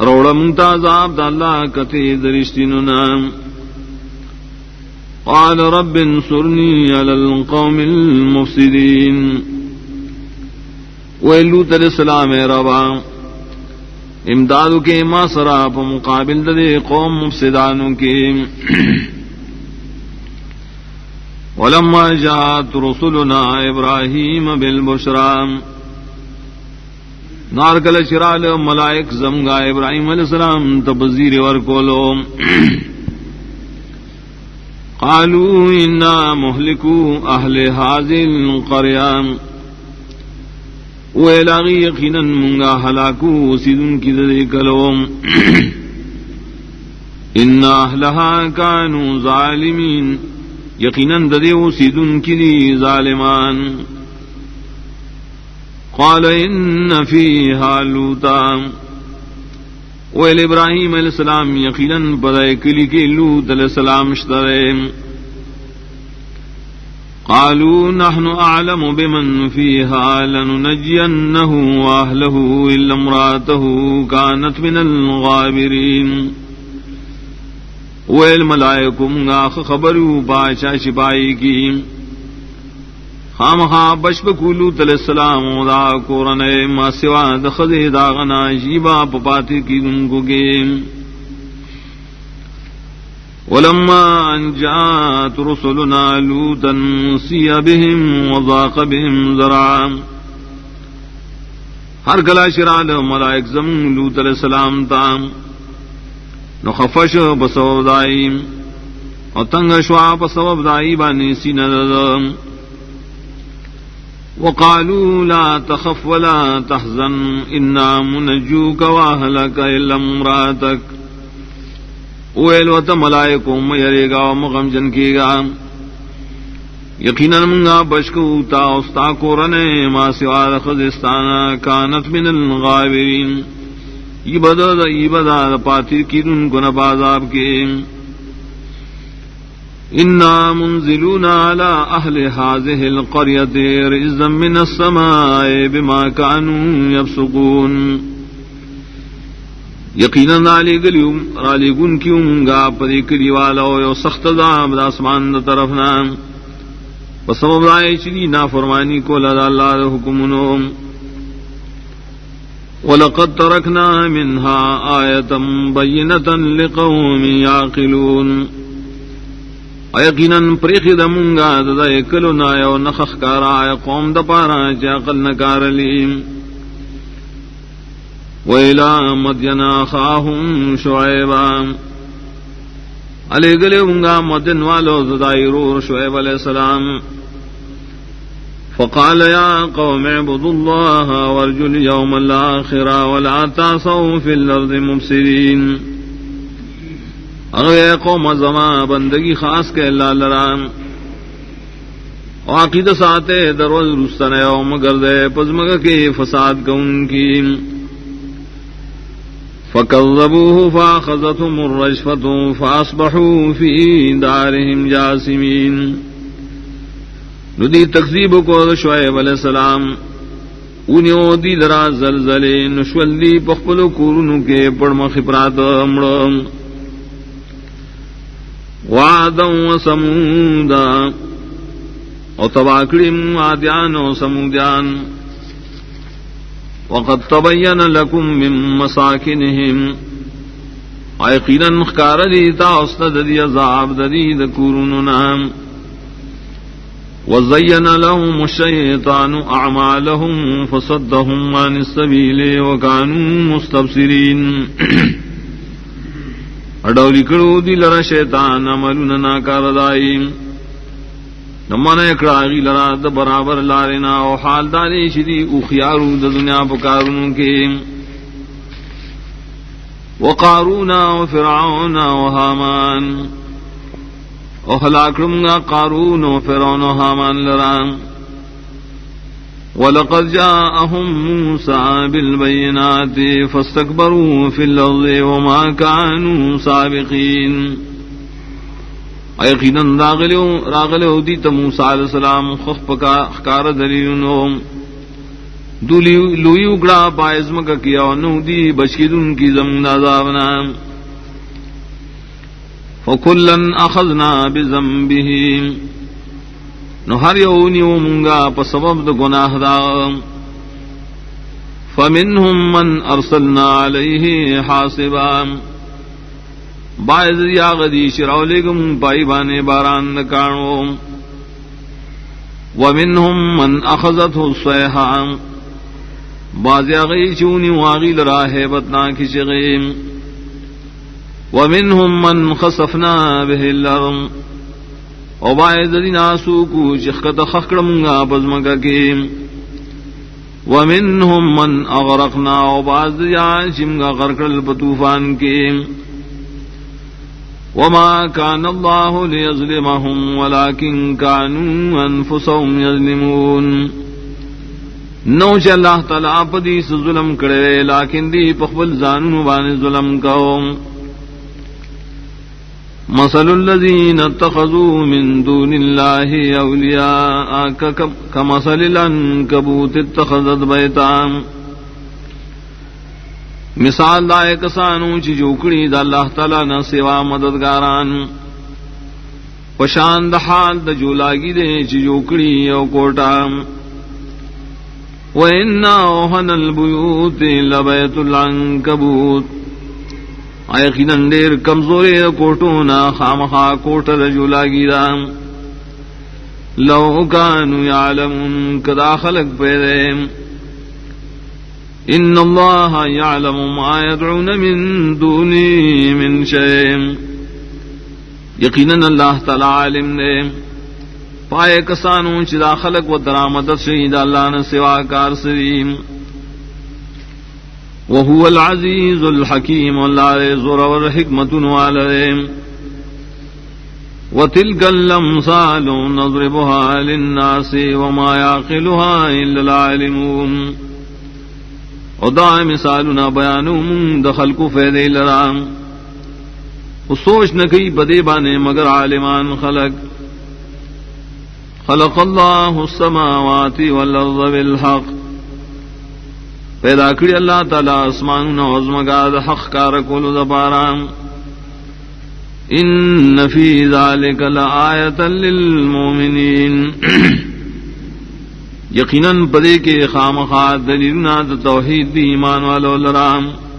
روڑا منتا عذاب دا اللہ کتی درشتینو نام قال رب انصرني على القوم المفسدين. ویلو تر سلام ربا. امداد کے ما سراپ مقابل دے قوم مفسدانوں کے ولما جاءت رسلنا ابراہیم بالبشرام نارکل چرال ملائک زمگا ابراہیم علیہ السلام تبزیر ورکولو قالوا انا مهلكوا اهل هذه القريه ویلاغی یقینا منگا ہلاکو سیدن کی دے کلوم. ان اہلها كانوا ظالمین. یقینا ددیو سیدن کی دی ظالمان. قال ان فيها لوطا ویل ابراہیم علیہ السلام یقینا پدائے کلی کے لوط علیہ السلام اشترے قالوا نحن أعلم بمن فيها لننجينه وأهله إلا امراته كانت من الغابرين. ویل ملائکم غاخ خبرو باشا شپائی کی. خام خام بشپ کولو تل السلام دا کورنے ما سوا دخد داغنا جیبا پپاتی کی دن کو گیم. ولما أن جاءت رسلنا لوطا سي بهم وضاق بهم ذرعا. ہر گلا شرال ملائک زم لوت علیہ السلام تام نخفش بسبب دائی. اور تنگ شوا بسبب دائی بانی سین وقالوا لا تخف ولا تحزن إنا منجوك وأهلك إلا امراتك اویل و تملائے کو میرے گا مغم جن کی گا یقینا منگا بشکو تا استا کو رنے ما سوا خزستانا کانت من الغابرین. یہ بدا دا یہ بدا پاتر کی دن کو نبازاب کے. انا منزلون على اهل هذه القريه رزقا من السماء بما كانوا يفسقون یقینا رالی گلیوم رالی گن کیوں گا پری کلی والا یو سخت دام داسمان دا طرف نام بسبب رائے چلی نا فرمانی کو لدا اللہ دا حکمنو ولقد ترکنا منها آیتا بینتا لقوم یاقلون۔ یقینا پریخی دا منگا دا اکلو نایو نخخ کارا قوم دا پارا چاقل نکار لیم۔ ویلا مدنا خاہم شعیبا علی گلے ہوں مدن والو زدائی رور شعیب علیہ السلام. فقال يا قوم اعبدوا الله وارجوا اليوم الآخر ولا تعصوا في الأرض مفسدين اگر قوم زمان بندگی خاص کے اللہ لرام عقید ساتے دروز رستن یوم گردے پزمگ کے فساد کو کی فكذبوه فاخذتهم الرجفة فاصبحوا في دارهم جاسمين ندی تقزیب کو شعیب علیہ السلام انیو دی درا زلزلے نشولی پخپلو کورنو کے پڑم خپرات امڑ وعدا و سمودا او تباکڑیم آدیان و سمودیان وقد تبين لكم من مساكنهم يقينا مخكار دي تاستد دي عذاب دي ذكورنا وزين لهم الشيطان أعمالهم فصدهم عن السبيل وكانوا مستبصرين اڈولی کڑو دی لرا شیطان عملنا ناکار دائیم نمان اکڑا غی لرا دا برابر لارنا او حال داری شدی او خیارو دا دنیا پکارون کے۔ وقارونا و فرعون و حامان۔ او خلاکرمگا قارون و فرعون و حامان لرا۔ ولقد جاءهم موسى بالبينات فاستكبروا في الأرض وما كانوا سابقين یقیناً راغلو راغلو دی تا موسیٰ علیہ السلام خخ پکا خکار دلیلنو دو لوی اگڑا پائزم کا کیا نو دی بچکی دن کی زمین عذابنا۔ فکلن اخذنا بزنبه نو ہر یو نیو منگا پا سبب دا گناہ دا فمنهم من ارسلنا علیہ حاسبان باعث یا غدی شراولے پائی بانے باران نکانو. ومنهم من اخذته الصيحة باز غی چونی واغی لرا بتنا کی شغیم ومنهم من خسفنا به الارم او باعث ناسو کو چخکت خکڑمگا بزمگا کیم ومنهم من اغرقنا او باز دی چمگا غرقل بطوفان کیم وما كان الله ليظلمهم ولكن كانوا أنفسهم يظلمون. نو چ اللہ تعالی پدی ظلم کرے لیکن دی پخبل زانو بان ظلم کو مثل الذين اتخذوا من دون الله أولياء كمثل العنكبوت اتخذت بيتا مثال دائے کسانو چی جوکڑی دا اللہ تعالی نہ سوا مددگاران. پشان دا حال دا جو لاگی دے چی جوکڑی او کوٹا. وَإِنَّا أَوْهَنَ الْبُيُوتِ لَبَيْتُ الْعَنْكَبُوتِ آیقیناً دیر کمزوری دا کوٹونا خامخا کوٹا دا جو لاگی دا. لو کانو یعلمون کدا خلق پیدے. ان اللہ یعلم ما يدعون من دونی من شیم یقینا اللہ تعالی علم نے پائے کسانوں چدا خلق و درامت شہید اللہ نے سوا کار سریم وهو العزیز الحکیم اللہ زور و حکمت والرم وتلك الامثال نضربها للناس وما يعقلها الا العالمون. ادا مثال نہ بیان دخل کو فیدے لرام وہ سوچ نہ کئی بدے بانے مگر عالمان خلق. خلق اللہ السماوات والارض بالحق. پیدا کری اللہ تعالی اسمان عظمگاد حق کار کل دبارام ان فی ذالک لآیتا للمومنین یقیناً پدے کے خام خا دلیل توحید دی ایمان والو لرام.